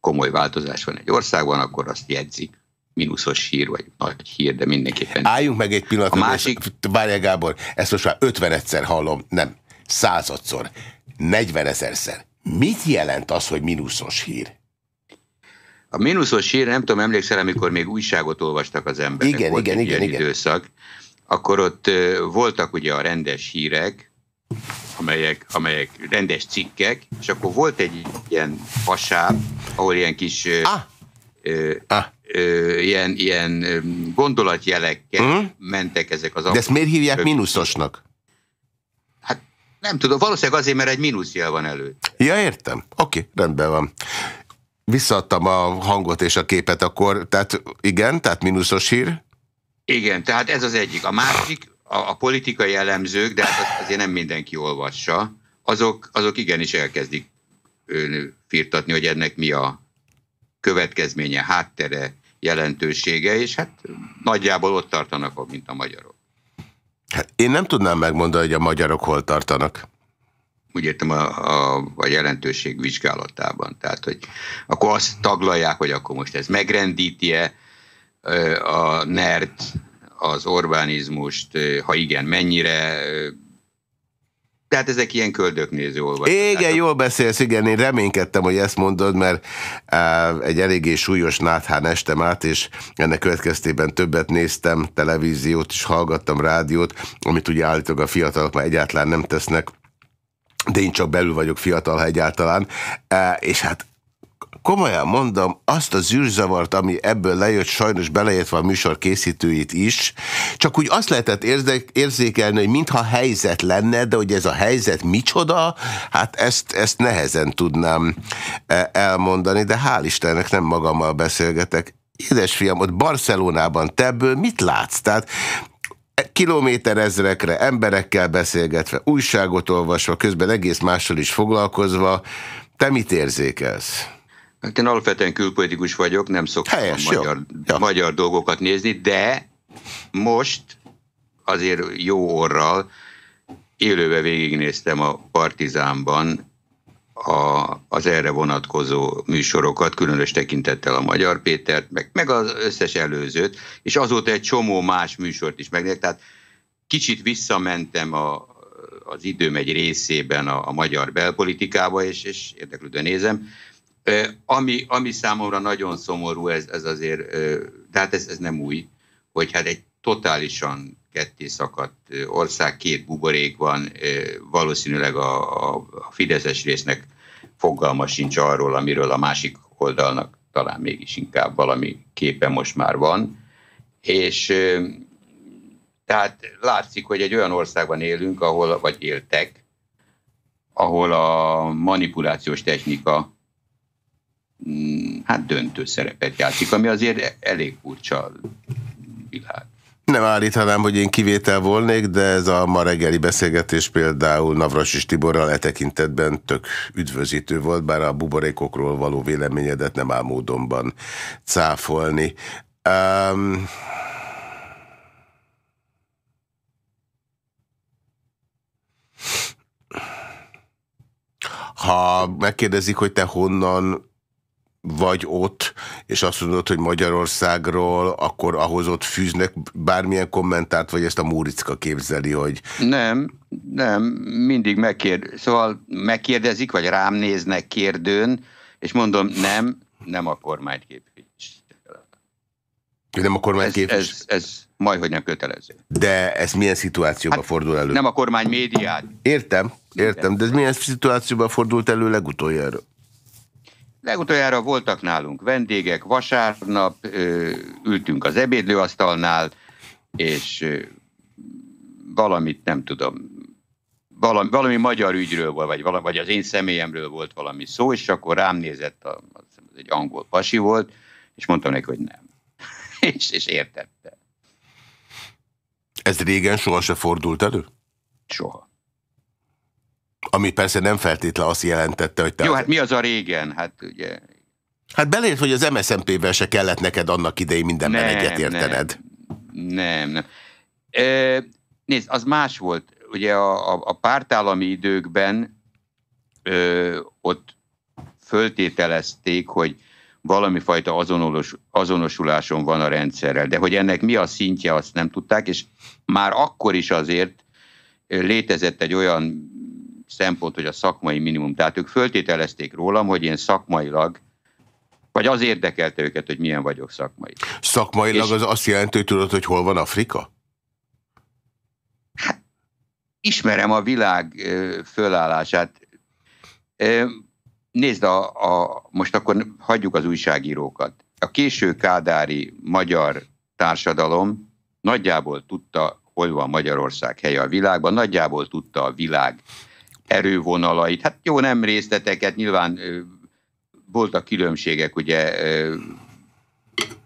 komoly változás van egy országban, akkor azt jegyzik mínuszos hír, vagy nagy hír, de mindenképpen. Álljunk meg egy pillanat. A másik... Várjál Gábor, ezt most már 50 egyszer hallom, nem, századszor, 40 ezerszer. Mit jelent az, hogy mínuszos hír? A mínuszos hír, nem tudom, emlékszel, amikor még újságot olvastak az emberek. Igen, volt igen, egy igen, igen. időszak, akkor ott voltak ugye a rendes hírek, amelyek, amelyek rendes cikkek, és akkor volt egy ilyen fasáb, ahol ilyen kis ah. Uh, ah ö, ilyen, ilyen gondolatjelekkel mm. mentek ezek az De ezt miért hívják mínuszosnak? Hát nem tudom, valószínűleg azért, mert egy mínuszjel van előtt. Ja, értem. Oké, okay, rendben van. Visszaadtam a hangot és a képet akkor, tehát igen, tehát mínuszos hír? Igen, tehát ez az egyik. A másik, a, a politikai elemzők, de hát azért nem mindenki olvassa, azok, azok igenis elkezdik firtatni, hogy ennek mi a következménye, háttere, jelentősége, és hát nagyjából ott tartanak, mint a magyarok. Hát én nem tudnám megmondani, hogy a magyarok hol tartanak. Úgy értem a, a, a jelentőség vizsgálatában. Tehát, hogy akkor azt taglalják, hogy akkor most ez megrendíti-e a NERT, az Orbánizmust, ha igen, mennyire tehát ezek ilyen köldöknéző olvasások. Igen, jól beszélsz, igen, én reménykedtem, hogy ezt mondod, mert uh, egy eléggé súlyos náthán estem át, és ennek következtében többet néztem televíziót, és hallgattam rádiót, amit ugye állítólag a fiatalok már egyáltalán nem tesznek, de én csak belül vagyok fiatal, ha egyáltalán, és hát komolyan mondom, azt a zűrzavart, ami ebből lejött, sajnos beleértve a műsor készítőit is, csak úgy azt lehetett érzékelni, hogy mintha helyzet lenne, de hogy ez a helyzet micsoda, hát ezt, ezt nehezen tudnám e, elmondani, de hál' Istennek nem magammal beszélgetek. Édesfiam, ott Barcelonában te ebből mit látsz? Tehát kilométerezrekre, emberekkel beszélgetve, újságot olvasva, közben egész mással is foglalkozva, te mit érzékelsz? Hát én alapvetően külpolitikus vagyok, nem szoktam Helyes, magyar, ja. magyar dolgokat nézni, de most azért jó orral élőbe végignéztem a Partizánban a, az erre vonatkozó műsorokat, különös tekintettel a Magyar Pétert, meg, meg az összes előzőt, és azóta egy csomó más műsort is megnéztem, tehát kicsit visszamentem a, az időm egy részében a, a magyar belpolitikába, és, és érdeklődve nézem. Ami, ami számomra nagyon szomorú, ez, ez azért, de hát ez, ez nem új, hogy hát egy totálisan ketté szakadt ország, két buborék van, valószínűleg a, a, a Fideszes résznek fogalma sincs arról, amiről a másik oldalnak talán mégis inkább valami képe most már van. És tehát látszik, hogy egy olyan országban élünk, ahol, vagy éltek, ahol a manipulációs technika hát döntő szerepet játszik, ami azért elég furcsa világ. Nem állítanám, hogy én kivétel volnék, de ez a ma reggeli beszélgetés például Navras és Tiborral e tekintetben tök üdvözítő volt, bár a buborékokról való véleményedet nem áll módonban cáfolni. Um, ha megkérdezik, hogy te honnan vagy ott, és azt mondod, hogy Magyarországról, akkor ahhoz ott fűznek bármilyen kommentárt, vagy ezt a Múricka képzeli, hogy... Nem, nem, mindig megkér, szóval megkérdezik, vagy rám néznek kérdőn, és mondom, nem, nem a kormányt képvisel. Nem a kormány ez, ez, ez majd, hogy nem kötelező. De ez milyen szituációban hát fordul elő? Nem a kormány médiát. Értem, értem, de ez milyen szituációban fordult elő legutoljára? Legutoljára voltak nálunk vendégek, vasárnap ö, ültünk az ebédlőasztalnál, és ö, valamit nem tudom, valami, valami magyar ügyről volt, vagy, valami, vagy az én személyemről volt valami szó, és akkor rám nézett, a, az egy angol pasi volt, és mondtam neki, hogy nem. és, és értette. Ez régen soha se fordult elő? Soha. Ami persze nem feltétlen azt jelentette, hogy te... Jó, hát mi az a régen? Hát ugye... Hát belért, hogy az MSZMP-vel se kellett neked annak idején mindenben nem, egyetértened. Nem, nem. nem. E, nézd, az más volt. Ugye a, a, a pártállami időkben ö, ott föltételezték, hogy valami fajta azonos, azonosuláson van a rendszerrel, de hogy ennek mi a szintje, azt nem tudták, és már akkor is azért létezett egy olyan szempont, hogy a szakmai minimum. Tehát ők föltételezték rólam, hogy én szakmailag, vagy az érdekelte őket, hogy milyen vagyok szakmai. Szakmailag és, az azt jelenti, hogy tudod, hogy hol van Afrika? Hát, ismerem a világ fölállását. Nézd, a, a, most akkor hagyjuk az újságírókat. A késő kádári magyar társadalom nagyjából tudta, hol van Magyarország helye a világban, nagyjából tudta a világ erővonalait. Hát jó, nem részleteket, nyilván voltak különbségek, ugye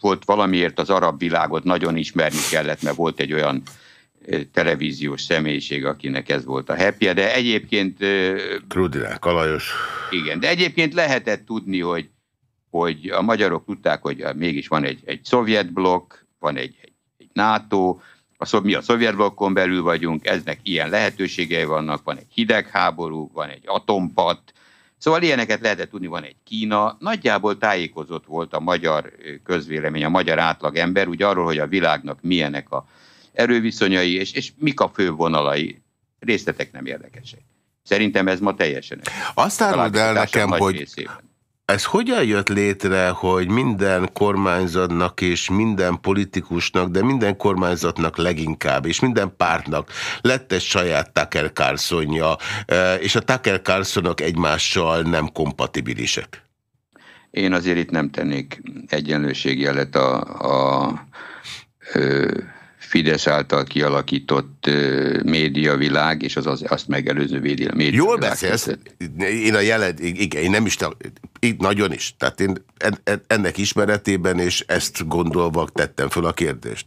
volt valamiért az arab világot nagyon ismerni kellett, mert volt egy olyan televíziós személyiség, akinek ez volt a happy de egyébként... Krudinák, Kalajos. Igen, de egyébként lehetett tudni, hogy, hogy a magyarok tudták, hogy mégis van egy, egy szovjet blokk, van egy, egy, egy NATO, a, mi a szovjet blokkon belül vagyunk, eznek ilyen lehetőségei vannak, van egy hidegháború, van egy atompad, Szóval ilyeneket lehetett tudni, van egy Kína. Nagyjából tájékozott volt a magyar közvélemény, a magyar átlag ember, úgy arról, hogy a világnak milyenek a erőviszonyai, és, és mik a fő vonalai. Részletek nem érdekesek. Szerintem ez ma teljesen. Azt áruld el nekem, hogy részében. Ez hogyan jött létre, hogy minden kormányzatnak és minden politikusnak, de minden kormányzatnak leginkább, és minden pártnak lett egy saját Tucker Carlsonja, e, és a Tucker Carlsonok egymással nem kompatibilisek? Én azért itt nem tennék egyenlőségjelet a, a, a Fidesz által kialakított médiavilág, és az, az azt megelőző média Jól beszélsz, én a jelen, igen, én nem is, itt nagyon is, tehát én ennek ismeretében, és ezt gondolva tettem föl a kérdést.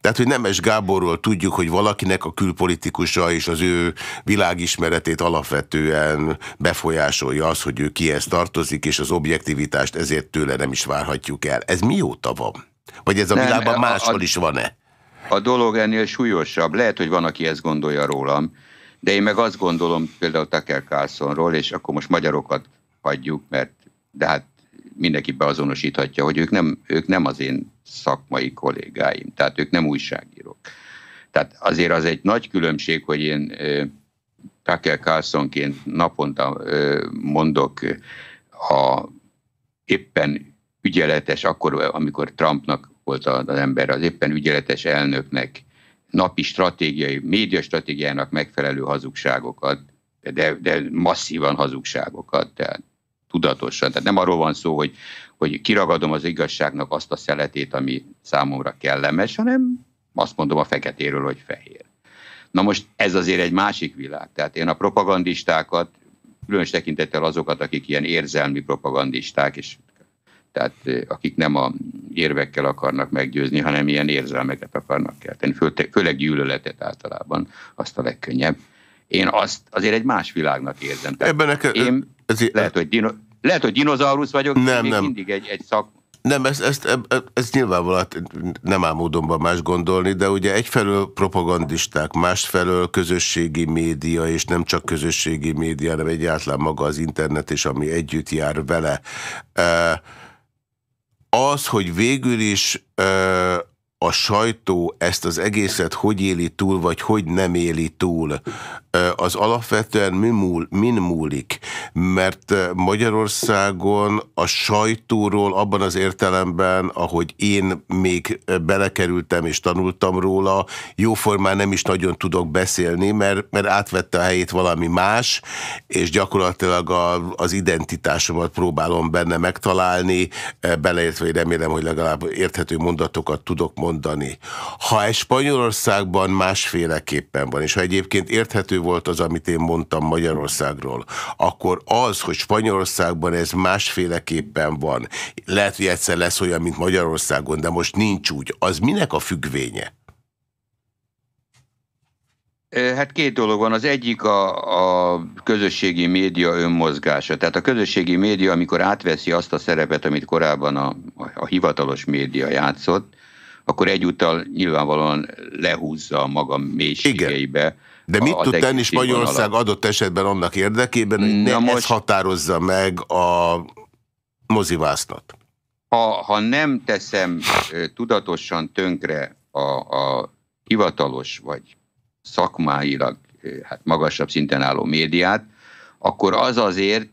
Tehát, hogy Nemes Gáborról tudjuk, hogy valakinek a külpolitikusa és az ő világismeretét alapvetően befolyásolja az, hogy ő kihez tartozik, és az objektivitást ezért tőle nem is várhatjuk el. Ez mióta van? Vagy ez a nem, világban máshol is van-e? A dolog ennél súlyosabb. Lehet, hogy van, aki ezt gondolja rólam, de én meg azt gondolom például Tucker Carlsonról, és akkor most magyarokat hagyjuk, mert de hát mindenki beazonosíthatja, hogy ők nem, ők nem az én szakmai kollégáim, tehát ők nem újságírók. Tehát azért az egy nagy különbség, hogy én Tucker Carlsonként naponta mondok a éppen ügyeletes, akkor, amikor Trumpnak volt az ember, az éppen ügyeletes elnöknek napi stratégiai, média stratégiának megfelelő hazugságokat, de, de masszívan hazugságokat, tehát tudatosan. Tehát nem arról van szó, hogy, hogy kiragadom az igazságnak azt a szeletét, ami számomra kellemes, hanem azt mondom a feketéről, hogy fehér. Na most ez azért egy másik világ. Tehát én a propagandistákat, különös tekintettel azokat, akik ilyen érzelmi propagandisták, és tehát akik nem a érvekkel akarnak meggyőzni, hanem ilyen érzelmeket akarnak kelteni, fő, főleg gyűlöletet általában, azt a legkönnyebb. Én azt azért egy más világnak érzem. Tehát Ebben nekem, én ez, lehet, hogy dino, lehet, hogy dinoszaurusz vagyok, nem, nem. mindig egy, egy szak, nem, ezt, ezt, ezt nyilvánvalóan nem áll módonban más gondolni, de ugye egyfelől propagandisták, másfelől közösségi média, és nem csak közösségi média, hanem egyáltalán maga az internet, és ami együtt jár vele. Az, hogy végül is a sajtó ezt az egészet hogy éli túl, vagy hogy nem éli túl, az alapvetően mi múl, min múlik? Mert Magyarországon a sajtóról abban az értelemben, ahogy én még belekerültem és tanultam róla, jóformán nem is nagyon tudok beszélni, mert, mert átvette a helyét valami más, és gyakorlatilag a, az identitásomat próbálom benne megtalálni, beleértve, hogy remélem, hogy legalább érthető mondatokat tudok mondani. Ha egy Spanyolországban másféleképpen van, és ha egyébként érthető volt az, amit én mondtam Magyarországról, akkor az, hogy Spanyolországban ez másféleképpen van, lehet, hogy egyszer lesz olyan, mint Magyarországon, de most nincs úgy, az minek a függvénye? Hát két dolog van. Az egyik a, a közösségi média önmozgása. Tehát a közösségi média, amikor átveszi azt a szerepet, amit korábban a, a hivatalos média játszott, akkor egyúttal nyilvánvalóan lehúzza a maga mélységeibe. Igen de mit tud tenni Spanyolország adott esetben annak érdekében, hogy ne most, ez határozza meg a mozivásznat? Ha, ha nem teszem tudatosan tönkre a, a hivatalos vagy szakmáilag hát magasabb szinten álló médiát, akkor az azért,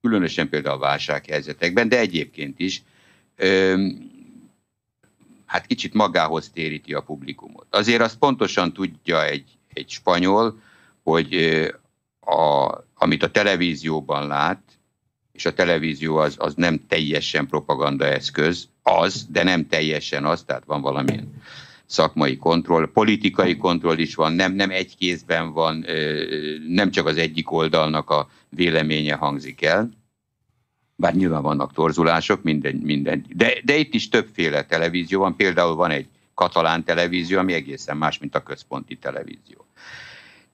különösen például a válsághelyzetekben, de egyébként is, hát kicsit magához téríti a publikumot. Azért azt pontosan tudja egy, egy spanyol, hogy a, amit a televízióban lát, és a televízió az, az nem teljesen propagandaeszköz, az, de nem teljesen az, tehát van valamilyen szakmai kontroll, politikai kontroll is van, nem, nem egy kézben van, nem csak az egyik oldalnak a véleménye hangzik el, bár nyilván vannak torzulások, minden, minden. De, de itt is többféle televízió van, például van egy katalán televízió, ami egészen más, mint a központi televízió.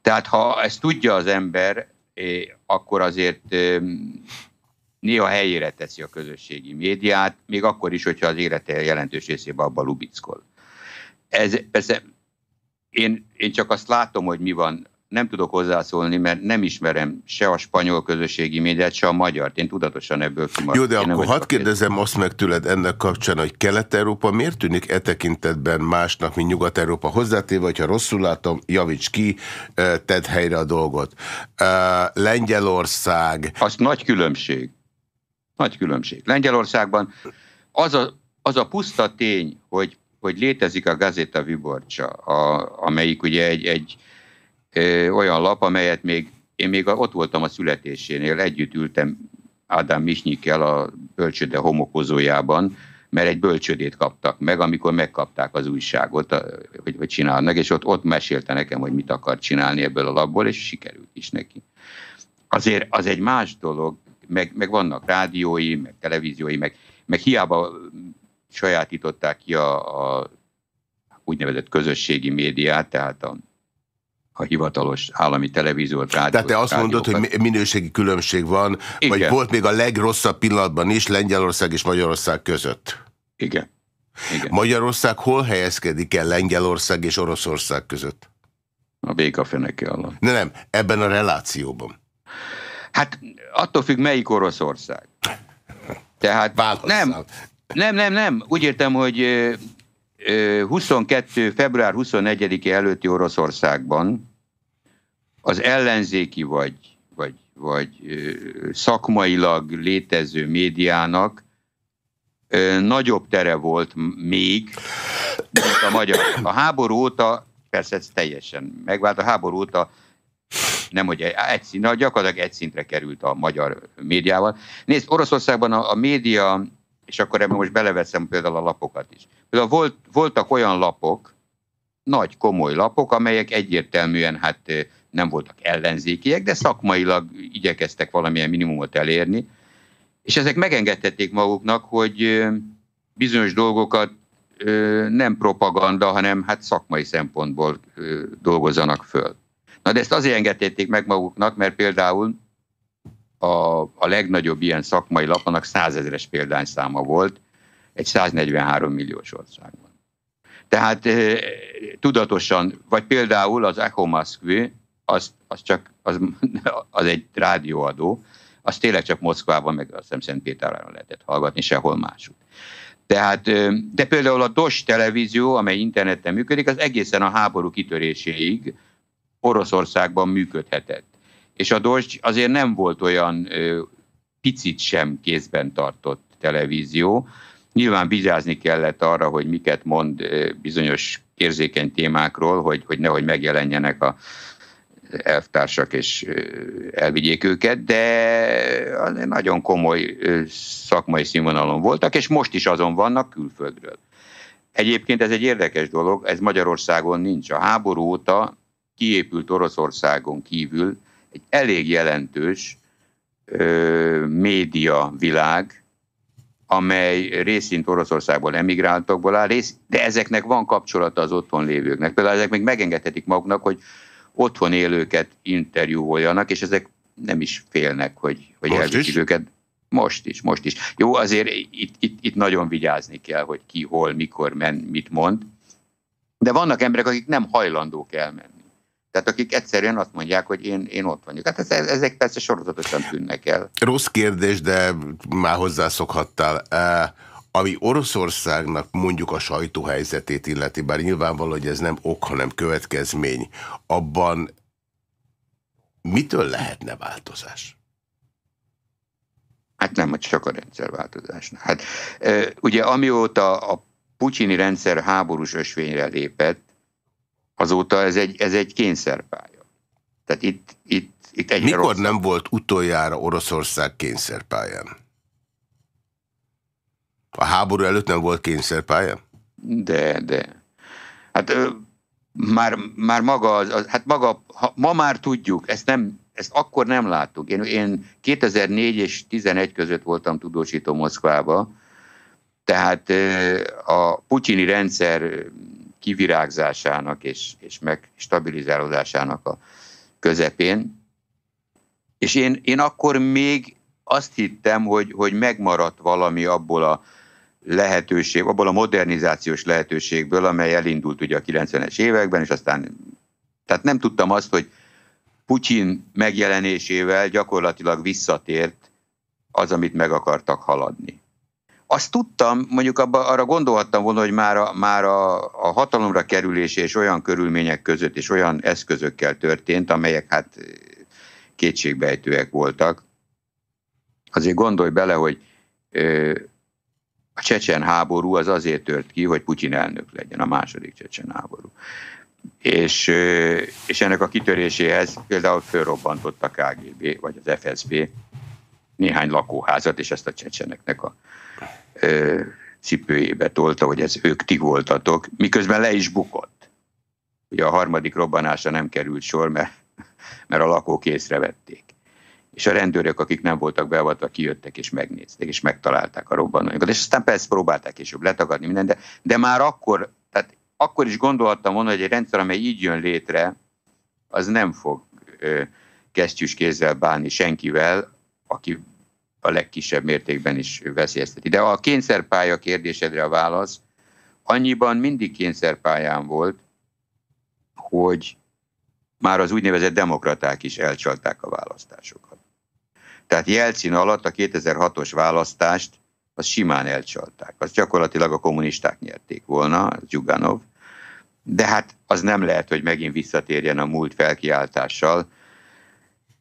Tehát ha ezt tudja az ember, akkor azért néha helyére teszi a közösségi médiát, még akkor is, hogyha az élete jelentős részében abban lubickol. Ez, persze én, én csak azt látom, hogy mi van nem tudok hozzászólni, mert nem ismerem se a spanyol közösségi médiát, se a magyar. Én tudatosan ebből kimaradok. Jó, de Én akkor hadd kérdezem azt meg tőled ennek kapcsán, hogy Kelet-Európa miért tűnik e tekintetben másnak, mint Nyugat-Európa? Hozzátéve, hogyha rosszul látom, javíts ki, tedd helyre a dolgot. Lengyelország... Az nagy különbség. Nagy különbség. Lengyelországban az a, az a puszta tény, hogy, hogy létezik a Gazeta Viborcsa, a, amelyik ugye egy, egy olyan lap, amelyet még én még ott voltam a születésénél, együtt ültem Ádám Misnyikkel a bölcsöde homokozójában, mert egy bölcsödét kaptak meg, amikor megkapták az újságot, hogy, hogy csinálnak, és ott, ott mesélte nekem, hogy mit akar csinálni ebből a labból, és sikerült is neki. Azért az egy más dolog, meg, meg vannak rádiói, meg televíziói, meg, meg hiába sajátították ki a, a úgynevezett közösségi médiát, tehát a, a hivatalos állami televíziót, rádiót. Tehát te azt rádiókat. mondod, hogy minőségi különbség van, Igen. vagy volt még a legrosszabb pillanatban is Lengyelország és Magyarország között? Igen. Igen. Magyarország hol helyezkedik el Lengyelország és Oroszország között? A békafeneke alatt. Ne, nem, ebben a relációban. Hát attól függ, melyik Oroszország. Tehát nem, nem, nem, nem. Úgy értem, hogy 22. február 24 előtti Oroszországban az ellenzéki vagy, vagy, vagy szakmailag létező médiának nagyobb tere volt még, mint a magyar. A háború óta, persze ez teljesen megvált, a háború óta nem, hogy egy szint, gyakorlatilag egy szintre került a magyar médiával. Nézd, Oroszországban a, a média, és akkor ebben most beleveszem például a lapokat is. Például volt, voltak olyan lapok, nagy, komoly lapok, amelyek egyértelműen hát nem voltak ellenzékiek, de szakmailag igyekeztek valamilyen minimumot elérni, és ezek megengedhették maguknak, hogy bizonyos dolgokat nem propaganda, hanem hát szakmai szempontból dolgozzanak föl. Na de ezt azért engedték meg maguknak, mert például a, a legnagyobb ilyen szakmai lapnak százezeres példányszáma volt egy 143 milliós országban. Tehát tudatosan, vagy például az Echo Moszkvi, az, az csak az, az egy rádióadó, az tényleg csak Moszkvában, meg azt hiszem Szentpéterváron lehetett hallgatni, sehol máshogy. Tehát, de például a DOS televízió, amely interneten működik, az egészen a háború kitöréséig Oroszországban működhetett. És a DOS azért nem volt olyan picit sem kézben tartott televízió. Nyilván vigyázni kellett arra, hogy miket mond bizonyos érzékeny témákról, hogy, hogy nehogy megjelenjenek a elvtársak és elvigyék őket, de nagyon komoly szakmai színvonalon voltak, és most is azon vannak külföldről. Egyébként ez egy érdekes dolog, ez Magyarországon nincs. A háború óta kiépült Oroszországon kívül egy elég jelentős ö, média világ, amely részint Oroszországból emigráltakból áll, rész, de ezeknek van kapcsolata az otthon lévőknek. Például ezek még megengedhetik maguknak, hogy otthon élőket interjúoljanak, és ezek nem is félnek, hogy, hogy elviszik őket. Most is, most is. Jó, azért itt, itt, itt nagyon vigyázni kell, hogy ki, hol, mikor, men, mit mond. De vannak emberek, akik nem hajlandók elmenni. Tehát akik egyszerűen azt mondják, hogy én, én ott vagyok. Hát ezek persze sorozatosan tűnnek el. Rossz kérdés, de már hozzászokhattál ami Oroszországnak mondjuk a sajtóhelyzetét illeti, bár nyilvánvaló, hogy ez nem ok, hanem következmény, abban mitől lehetne változás? Hát nem, hogy csak a rendszerváltozás. Hát ugye amióta a pucsini rendszer háborús ösvényre lépett, azóta ez egy, ez egy kényszerpálya. Tehát itt, itt, itt egy Mikor rosszabb. nem volt utoljára Oroszország kényszerpályán? A háború előtt nem volt kényszerpálya? De, de. Hát már, már maga, az, az, hát maga, ha, ma már tudjuk, ezt, nem, ezt akkor nem láttuk. Én, én 2004 és 2011 között voltam tudósító Moszkvába, tehát a putyini rendszer kivirágzásának és, és meg stabilizálódásának a közepén. És én, én akkor még azt hittem, hogy, hogy megmaradt valami abból a lehetőség, abból a modernizációs lehetőségből, amely elindult ugye a 90-es években, és aztán, tehát nem tudtam azt, hogy Putyin megjelenésével gyakorlatilag visszatért az, amit meg akartak haladni. Azt tudtam, mondjuk abba, arra gondolhattam volna, hogy már, a, már a, a hatalomra kerülése és olyan körülmények között és olyan eszközökkel történt, amelyek hát kétségbejtőek voltak. Azért gondolj bele, hogy a csecsen háború az azért tört ki, hogy Putyin elnök legyen, a második csecsen háború. És, és ennek a kitöréséhez például fölrobbantott a KGB, vagy az FSB, néhány lakóházat, és ezt a csecseneknek a ö, cipőjébe tolta, hogy ez ők ti voltatok, miközben le is bukott. Ugye a harmadik robbanásra nem került sor, mert, mert a lakók észrevették. És a rendőrök, akik nem voltak beavatva, kijöttek és megnézték, és megtalálták a robbanóinkat. És aztán persze próbálták később letagadni minden, de, de már akkor, tehát akkor is gondolhattam volna, hogy egy rendszer, amely így jön létre, az nem fog ö, kesztyűs kézzel bánni senkivel, aki a legkisebb mértékben is veszélyezteti. De a kényszerpálya kérdésedre a válasz, annyiban mindig kényszerpályán volt, hogy már az úgynevezett demokraták is elcsalták a választásokat. Tehát Jelcin alatt a 2006-os választást az simán elcsalták. Az gyakorlatilag a kommunisták nyerték volna, Zsuganov, de hát az nem lehet, hogy megint visszatérjen a múlt felkiáltással,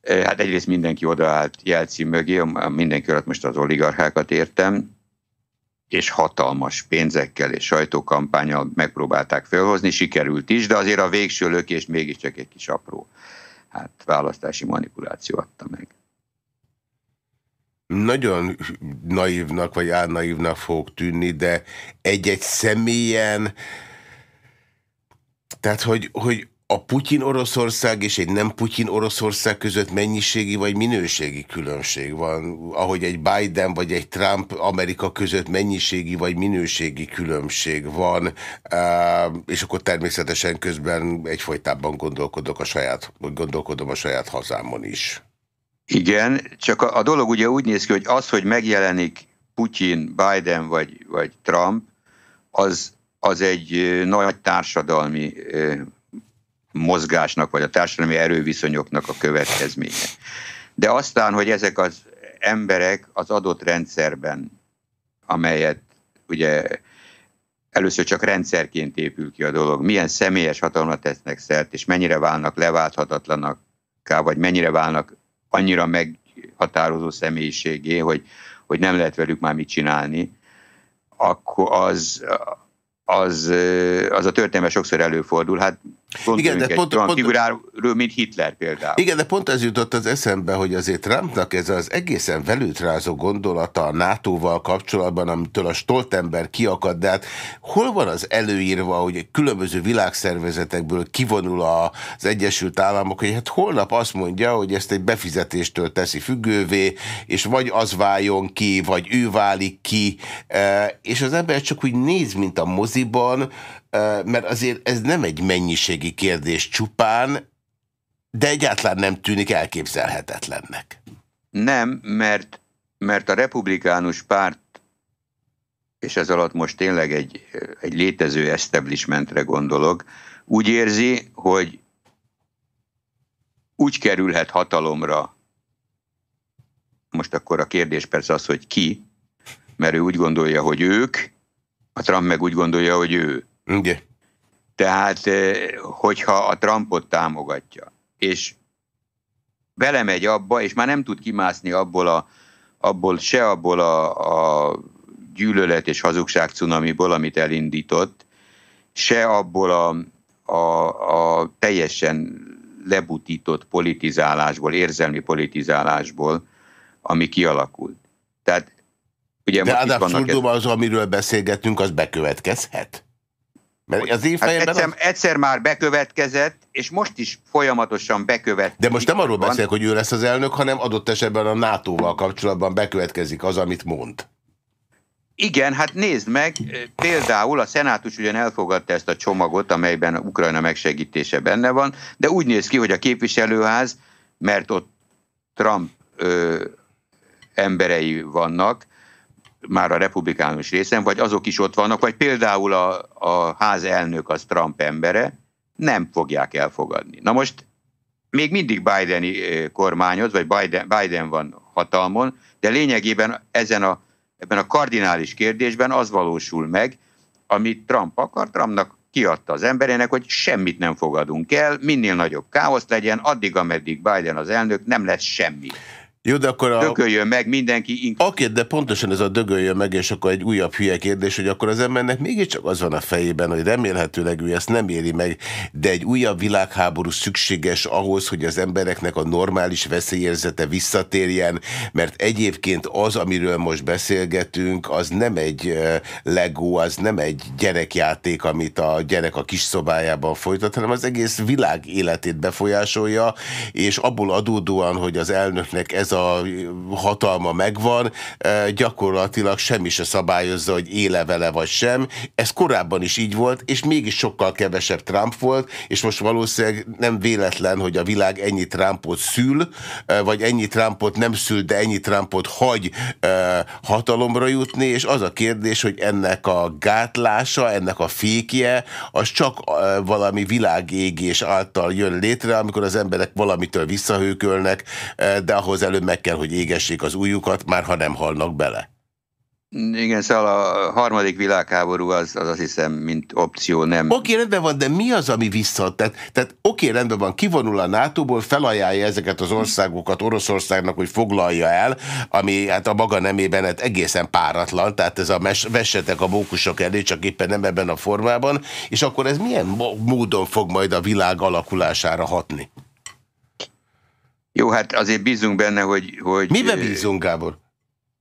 Hát egyrészt mindenki odaállt Jelcin mögé, mindenki alatt most az oligarchákat értem, és hatalmas pénzekkel és sajtókampányal megpróbálták felhozni, sikerült is, de azért a végső lökést mégiscsak egy kis apró hát választási manipuláció adta meg. Nagyon naívnak vagy álnaívnak fog tűnni, de egy-egy személyen, tehát hogy, hogy a Putyin Oroszország és egy nem Putyin Oroszország között mennyiségi vagy minőségi különbség van, ahogy egy Biden vagy egy Trump Amerika között mennyiségi vagy minőségi különbség van, és akkor természetesen közben egyfolytában gondolkodok a saját, vagy gondolkodom a saját hazámon is. Igen, csak a, a dolog ugye úgy néz ki, hogy az, hogy megjelenik Putyin, Biden vagy, vagy Trump, az, az egy nagy társadalmi mozgásnak, vagy a társadalmi erőviszonyoknak a következménye. De aztán, hogy ezek az emberek az adott rendszerben, amelyet ugye először csak rendszerként épül ki a dolog, milyen személyes hatalmat tesznek szert, és mennyire válnak leválthatatlanak, vagy mennyire válnak annyira meghatározó személyiségé, hogy, hogy nem lehet velük már mit csinálni, akkor az, az, az a történelme sokszor előfordul. Hát igen, de pont, pont, figuráról, mint Hitler például. Igen, de pont ez jutott az eszembe, hogy azért Trumpnak ez az egészen velőtrázó gondolata a NATO-val kapcsolatban, amitől a Stoltenberg kiakad, de hát hol van az előírva, hogy különböző világszervezetekből kivonul az Egyesült Államok, hogy hát holnap azt mondja, hogy ezt egy befizetéstől teszi függővé, és vagy az váljon ki, vagy ő válik ki, és az ember csak úgy néz, mint a moziban, mert azért ez nem egy mennyiségi kérdés csupán, de egyáltalán nem tűnik elképzelhetetlennek. Nem, mert, mert a republikánus párt, és ez alatt most tényleg egy, egy létező establishmentre gondolok, úgy érzi, hogy úgy kerülhet hatalomra, most akkor a kérdés persze az, hogy ki, mert ő úgy gondolja, hogy ők, a Trump meg úgy gondolja, hogy ő. Igen. Tehát, eh, hogyha a Trumpot támogatja, és belemegy abba, és már nem tud kimászni abból, a, abból se abból a, a gyűlölet és hazugság cunamiból, amit elindított, se abból a, a, a teljesen lebutított politizálásból, érzelmi politizálásból, ami kialakult. Tehát ugye De most ez... az, amiről beszélgetünk, az bekövetkezhet? Mert az én hát egyszer, az... egyszer már bekövetkezett, és most is folyamatosan bekövetkezik. De most nem arról beszélek, hogy ő lesz az elnök, hanem adott esetben a NATO-val kapcsolatban bekövetkezik az, amit mond. Igen, hát nézd meg, például a szenátus ugyan elfogadta ezt a csomagot, amelyben Ukrajna megsegítése benne van, de úgy néz ki, hogy a képviselőház, mert ott Trump ö, emberei vannak, már a republikánus részen, vagy azok is ott vannak, vagy például a, a ház elnök az Trump embere, nem fogják elfogadni. Na most még mindig Bideni kormányoz, vagy Biden, Biden van hatalmon, de lényegében ezen a, ebben a kardinális kérdésben az valósul meg, amit Trump akar, Trumpnak kiadta az emberének, hogy semmit nem fogadunk el, minél nagyobb káosz legyen, addig, ameddig Biden az elnök, nem lesz semmi. Jó, de akkor a... Dögöljön meg mindenki. Oké, de pontosan ez a dögöljön meg, és akkor egy újabb hülye kérdés, hogy akkor az embernek mégiscsak az van a fejében, hogy remélhetőleg ő ezt nem éri meg, de egy újabb világháború szükséges ahhoz, hogy az embereknek a normális veszélyérzete visszatérjen, mert egyébként az, amiről most beszélgetünk, az nem egy Lego, az nem egy gyerekjáték, amit a gyerek a kis szobájában folytat, hanem az egész világ életét befolyásolja, és abból adódóan, hogy az elnöknek ez a hatalma megvan, gyakorlatilag semmi se szabályozza, hogy éle vele vagy sem. Ez korábban is így volt, és mégis sokkal kevesebb Trump volt, és most valószínűleg nem véletlen, hogy a világ ennyi Trumpot szül, vagy ennyi Trumpot nem szül, de ennyi Trumpot hagy hatalomra jutni, és az a kérdés, hogy ennek a gátlása, ennek a fékje, az csak valami világégés által jön létre, amikor az emberek valamitől visszahőkölnek, de ahhoz előbb meg kell, hogy égessék az újukat, már ha nem halnak bele. Igen, szóval a harmadik világháború az, az azt hiszem, mint opció nem. Oké, okay, rendben van, de mi az, ami vissza? Tehát, tehát oké, okay, rendben van, kivonul a NATO-ból, felajánlja ezeket az országokat Oroszországnak, hogy foglalja el, ami hát a maga nemében hát egészen páratlan, tehát ez a mes, vessetek a mókusok elé, csak éppen nem ebben a formában, és akkor ez milyen módon fog majd a világ alakulására hatni? Jó, hát azért bízunk benne, hogy... hogy Miben bízunk, Gábor?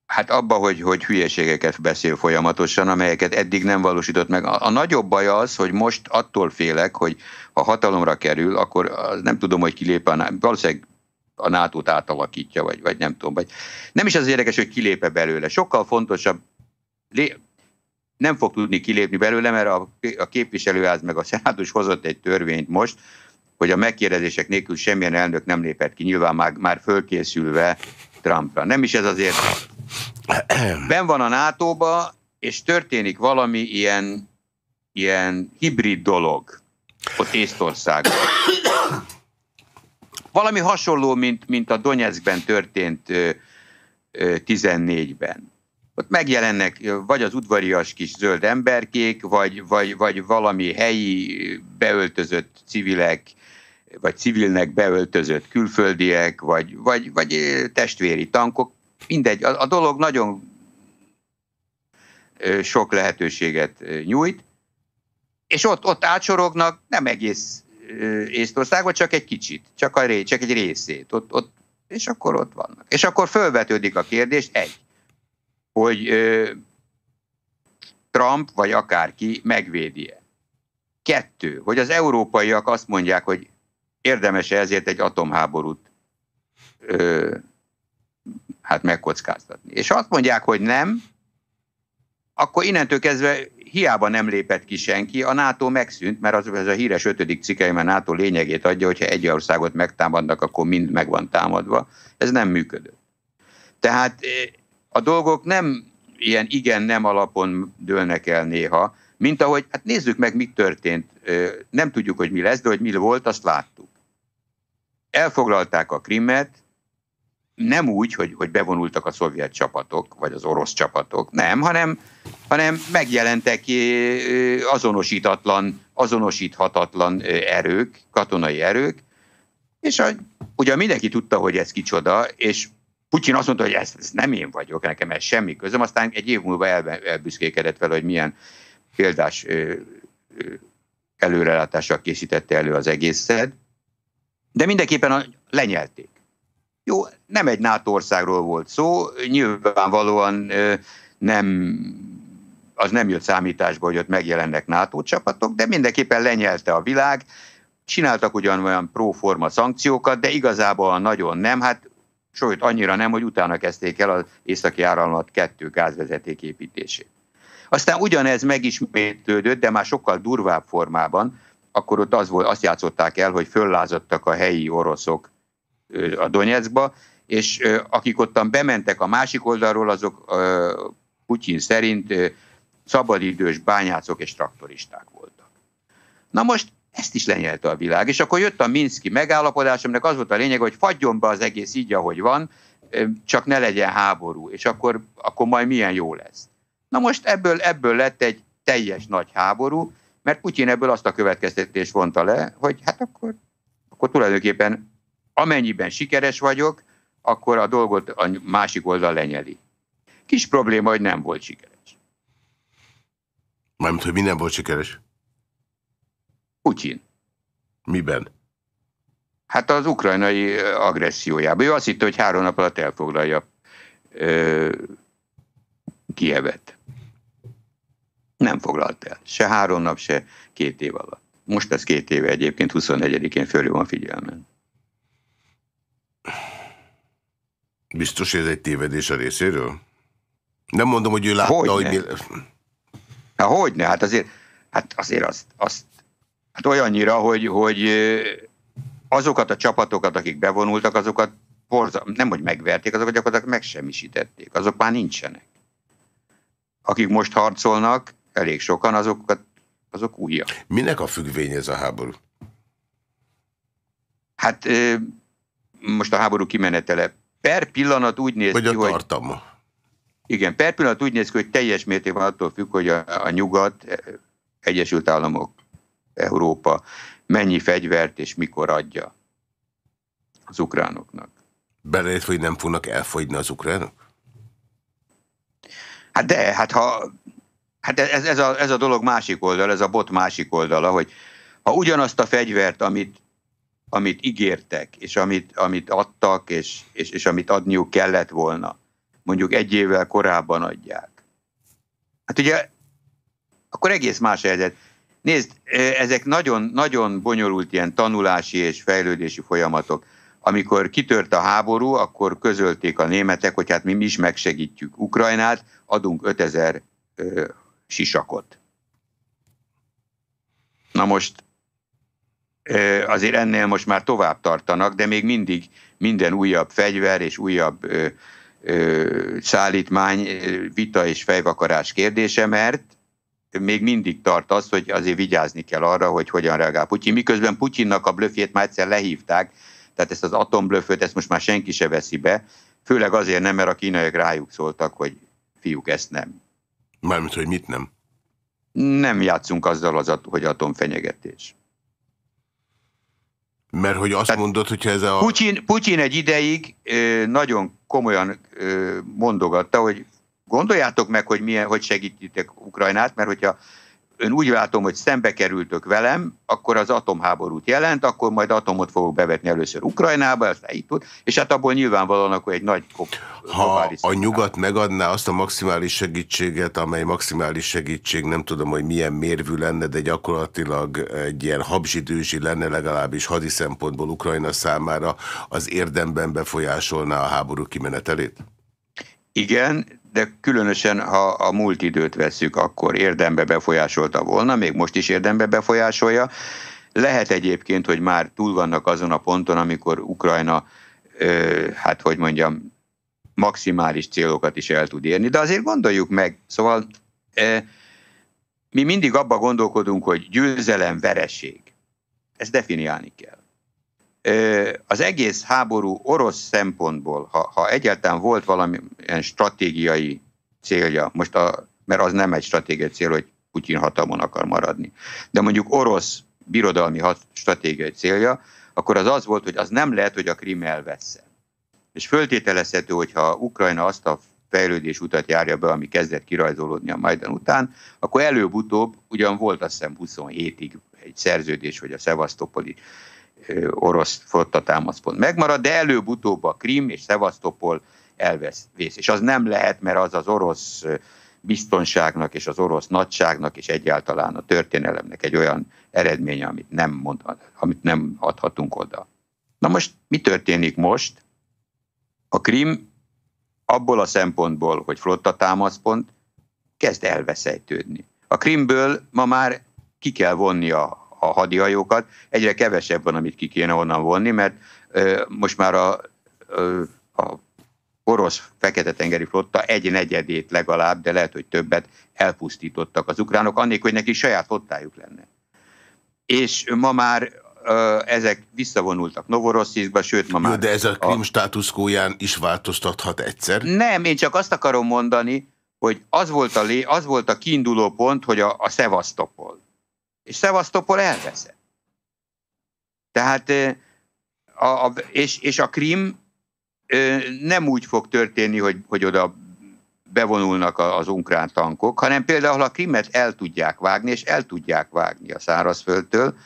Hát abba, hogy, hogy hülyeségeket beszél folyamatosan, amelyeket eddig nem valósított meg. A, a nagyobb baj az, hogy most attól félek, hogy ha hatalomra kerül, akkor nem tudom, hogy kilép a valószínűleg a NATO-t átalakítja, vagy, vagy nem tudom. Vagy nem is az érdekes, hogy kilépe belőle. Sokkal fontosabb, nem fog tudni kilépni belőle, mert a, a képviselőház meg a szenátus hozott egy törvényt most, hogy a megkérdezések nélkül semmilyen elnök nem lépett ki, nyilván már, már fölkészülve Trumpra. Nem is ez azért. Ben van a NATO-ba, és történik valami ilyen, ilyen hibrid dolog ott Észtországban. Valami hasonló, mint, mint a Donetskben történt 14-ben. Ott megjelennek vagy az udvarias kis zöld emberkék, vagy, vagy, vagy valami helyi beöltözött civilek, vagy civilnek beöltözött külföldiek, vagy, vagy, vagy testvéri tankok, mindegy. A, a dolog nagyon sok lehetőséget nyújt, és ott, ott átsorognak nem egész Észtországban, csak egy kicsit, csak, a csak egy részét. Ott, ott, és akkor ott vannak. És akkor fölvetődik a kérdés, egy, hogy ö, Trump vagy akárki megvédi-e. Kettő, hogy az európaiak azt mondják, hogy érdemes ezért egy atomháborút ö, hát megkockáztatni. És azt mondják, hogy nem, akkor innentől kezdve hiába nem lépett ki senki, a NATO megszűnt, mert az, ez a híres ötödik cikke, a NATO lényegét adja, hogyha egy országot megtámadnak, akkor mind meg van támadva. Ez nem működött. Tehát a dolgok nem ilyen igen-nem alapon dőlnek el néha, mint ahogy, hát nézzük meg, mi történt. Nem tudjuk, hogy mi lesz, de hogy mi volt, azt láttuk elfoglalták a Krimet, nem úgy, hogy, hogy bevonultak a szovjet csapatok, vagy az orosz csapatok, nem, hanem, hanem megjelentek azonosítatlan, azonosíthatatlan erők, katonai erők, és a, ugye mindenki tudta, hogy ez kicsoda, és Putyin azt mondta, hogy ez, ez nem én vagyok, nekem ez semmi közöm, aztán egy év múlva el, elbüszkékedett fel, hogy milyen példás előrelátással készítette elő az egészet, de mindenképpen a, lenyelték. Jó, nem egy NATO országról volt szó, nyilvánvalóan nem, az nem jött számításba, hogy ott megjelennek NATO csapatok, de mindenképpen lenyelte a világ, csináltak ugyan olyan pro-forma szankciókat, de igazából nagyon nem, hát sőt annyira nem, hogy utána kezdték el az északi áramlat kettő gázvezeték építését. Aztán ugyanez megismétlődött, de már sokkal durvább formában, akkor ott az volt, azt játszották el, hogy föllázadtak a helyi oroszok a Donetskba, és akik ottan bementek a másik oldalról, azok Putyin szerint szabadidős bányászok és traktoristák voltak. Na most ezt is lenyelte a világ, és akkor jött a Minszki megállapodás, aminek az volt a lényeg, hogy fagyjon be az egész így, ahogy van, csak ne legyen háború, és akkor, akkor majd milyen jó lesz. Na most ebből, ebből lett egy teljes nagy háború, mert Putyin ebből azt a következtetést vonta le, hogy hát akkor, akkor tulajdonképpen amennyiben sikeres vagyok, akkor a dolgot a másik oldal lenyeli. Kis probléma, hogy nem volt sikeres. Mármint, hogy mi nem volt sikeres? Putyin. Miben? Hát az ukrajnai agressziójában. Ő azt hitte, hogy három nap alatt elfoglalja ö, Kievet. Nem foglalt el. Se három nap, se két év alatt. Most ez két éve egyébként, 24-én fölül van figyelmen. Biztos, hogy ez egy tévedés a részéről? Nem mondom, hogy ő látta, Hogyne. hogy mi... Hát hogyne, hát azért, hát azért azt, azt hát olyannyira, hogy, hogy azokat a csapatokat, akik bevonultak, azokat borza, nem hogy megverték, azokat gyakorlatilag megsemmisítették. Azok már nincsenek. Akik most harcolnak, elég sokan, azokat, azok újak. Minek a függvény ez a háború? Hát most a háború kimenetele per pillanat úgy néz Vagy ki, a hogy... tartalma? Igen, per pillanat úgy néz ki, hogy teljes mértékben attól függ, hogy a, a nyugat, Egyesült Államok, Európa mennyi fegyvert és mikor adja az ukránoknak. Beleértve, hogy nem fognak elfogyni az ukránok? Hát de, hát ha hát ez, ez, a, ez a dolog másik oldal, ez a bot másik oldala, hogy ha ugyanazt a fegyvert, amit, amit ígértek, és amit, amit adtak, és, és, és amit adniuk kellett volna, mondjuk egy évvel korábban adják. Hát ugye, akkor egész más helyzet. Nézd, ezek nagyon, nagyon bonyolult ilyen tanulási és fejlődési folyamatok. Amikor kitört a háború, akkor közölték a németek, hogy hát mi is megsegítjük Ukrajnát, adunk 5000 ö, sisakot. Na most azért ennél most már tovább tartanak, de még mindig minden újabb fegyver és újabb ö, ö, szállítmány vita és fejvakarás kérdése, mert még mindig tart az, hogy azért vigyázni kell arra, hogy hogyan reagál Putyin. Miközben Putyinnak a blöfjét már egyszer lehívták, tehát ezt az atomblöföt, ezt most már senki se veszi be, főleg azért nem, mert a kínaiak rájuk szóltak, hogy fiúk, ezt nem. Mármint, hogy mit nem? Nem játszunk azzal, az, hogy atomfenyegetés. Mert hogy azt Tehát mondod, hogyha ez a... Putyin, Putyin egy ideig ö, nagyon komolyan ö, mondogatta, hogy gondoljátok meg, hogy, milyen, hogy segítitek Ukrajnát, mert hogyha ön úgy látom, hogy szembe kerültök velem, akkor az atomháborút jelent, akkor majd atomot fogok bevetni először Ukrajnába, aztán itt tud, és hát abból nyilvánvalóan akkor egy nagy Ha a nyugat megadná azt a maximális segítséget, amely maximális segítség, nem tudom, hogy milyen mérvű lenne, de gyakorlatilag egy ilyen habzsidőzsi lenne legalábbis hadi szempontból Ukrajna számára, az érdemben befolyásolná a háború kimenetelét? Igen, de különösen, ha a múlt időt vesszük, akkor érdembe befolyásolta volna, még most is érdembe befolyásolja. Lehet egyébként, hogy már túl vannak azon a ponton, amikor Ukrajna, hát hogy mondjam, maximális célokat is el tud érni, de azért gondoljuk meg, szóval mi mindig abba gondolkodunk, hogy győzelem, vereség. Ezt definiálni kell az egész háború orosz szempontból, ha, ha egyáltalán volt valamilyen stratégiai célja, most a, mert az nem egy stratégiai cél, hogy Putyin hatalmon akar maradni, de mondjuk orosz birodalmi hat, stratégiai célja, akkor az az volt, hogy az nem lehet, hogy a Krim elvessze. És föltételezhető, hogyha Ukrajna azt a fejlődés utat járja be, ami kezdett kirajzolódni a Majdan után, akkor előbb-utóbb, ugyan volt azt hiszem 27-ig egy szerződés, hogy a Szevasztopoli orosz flotta támaszpont megmarad, de előbb-utóbb a Krim és Szevasztopol elvesz. És az nem lehet, mert az az orosz biztonságnak és az orosz nagyságnak és egyáltalán a történelemnek egy olyan eredménye, amit nem, mond, amit nem adhatunk oda. Na most mi történik most? A Krim abból a szempontból, hogy flotta támaszpont, kezd elveszejtődni. A Krimből ma már ki kell vonni a a hadihajókat. Egyre kevesebb van, amit ki kéne onnan vonni, mert most már a, a orosz fekete-tengeri flotta egy negyedét legalább, de lehet, hogy többet elpusztítottak az ukránok, annélkül, hogy neki saját flottájuk lenne. És ma már ezek visszavonultak Novorosszizba, sőt ma Jó, már... de ez a Krim státuszkóján is változtathat egyszer? Nem, én csak azt akarom mondani, hogy az volt a, lé, az volt a kiinduló pont, hogy a, a Szevasztopol és Szevasztopol elveszett. Tehát a, a, és, és a Krim nem úgy fog történni, hogy, hogy oda bevonulnak az ukrán tankok, hanem például a Krimet el tudják vágni, és el tudják vágni a szárazföldtől,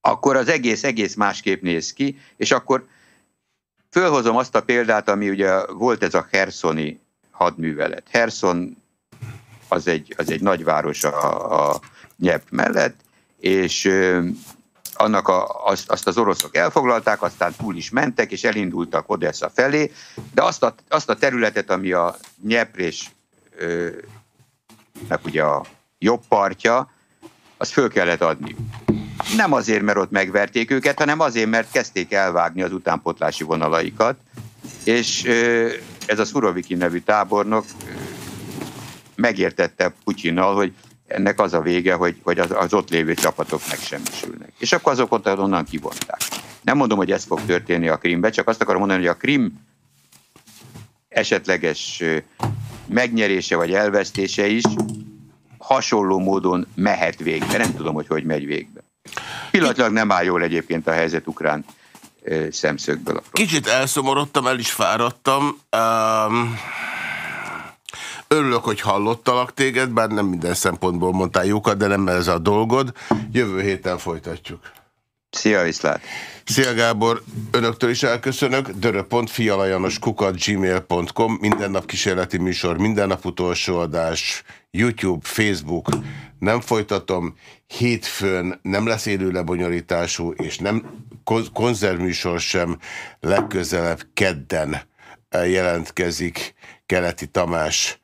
akkor az egész, egész másképp néz ki, és akkor fölhozom azt a példát, ami ugye volt ez a Hersoni hadművelet. Herson az egy, az egy nagyváros a, a Nyep mellett, és annak a, azt, azt az oroszok elfoglalták, aztán túl is mentek, és elindultak Odessa felé, de azt a, azt a területet, ami a Nyeprés ugye a jobb partja, azt föl kellett adni. Nem azért, mert ott megverték őket, hanem azért, mert kezdték elvágni az utánpotlási vonalaikat, és ez a Szuroviki nevű tábornok megértette Putyinnal, hogy ennek az a vége, hogy, hogy az, az ott lévő csapatok megsemmisülnek. És akkor azok ott onnan kivonták. Nem mondom, hogy ez fog történni a Krimbe, csak azt akarom mondani, hogy a Krim esetleges megnyerése vagy elvesztése is hasonló módon mehet végbe. Nem tudom, hogy hogy megy végbe. Pillanatilag nem áll jól egyébként a helyzet ukrán szemszögből. Kicsit elszomorodtam, el is fáradtam. Um, örülök, hogy hallottalak téged, bár nem minden szempontból mondtál jókat, de nem ez a dolgod. Jövő héten folytatjuk. Szia, viszlát! Szia Gábor, önöktől is elköszönök. kukat gmail.com Minden nap kísérleti műsor, minden nap utolsó adás, YouTube, Facebook. Nem folytatom. Hétfőn nem lesz élő lebonyolítású, és nem konzervműsor sem. Legközelebb kedden jelentkezik Keleti Tamás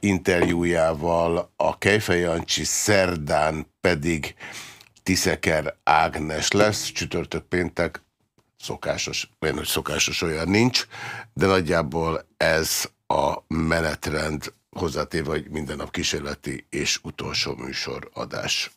interjújával, a Kejfej Jancsi szerdán pedig Tiszeker Ágnes lesz, csütörtök péntek, szokásos, olyan, hogy szokásos olyan nincs, de nagyjából ez a menetrend hozzátéve, hogy minden nap kísérleti és utolsó műsor adás.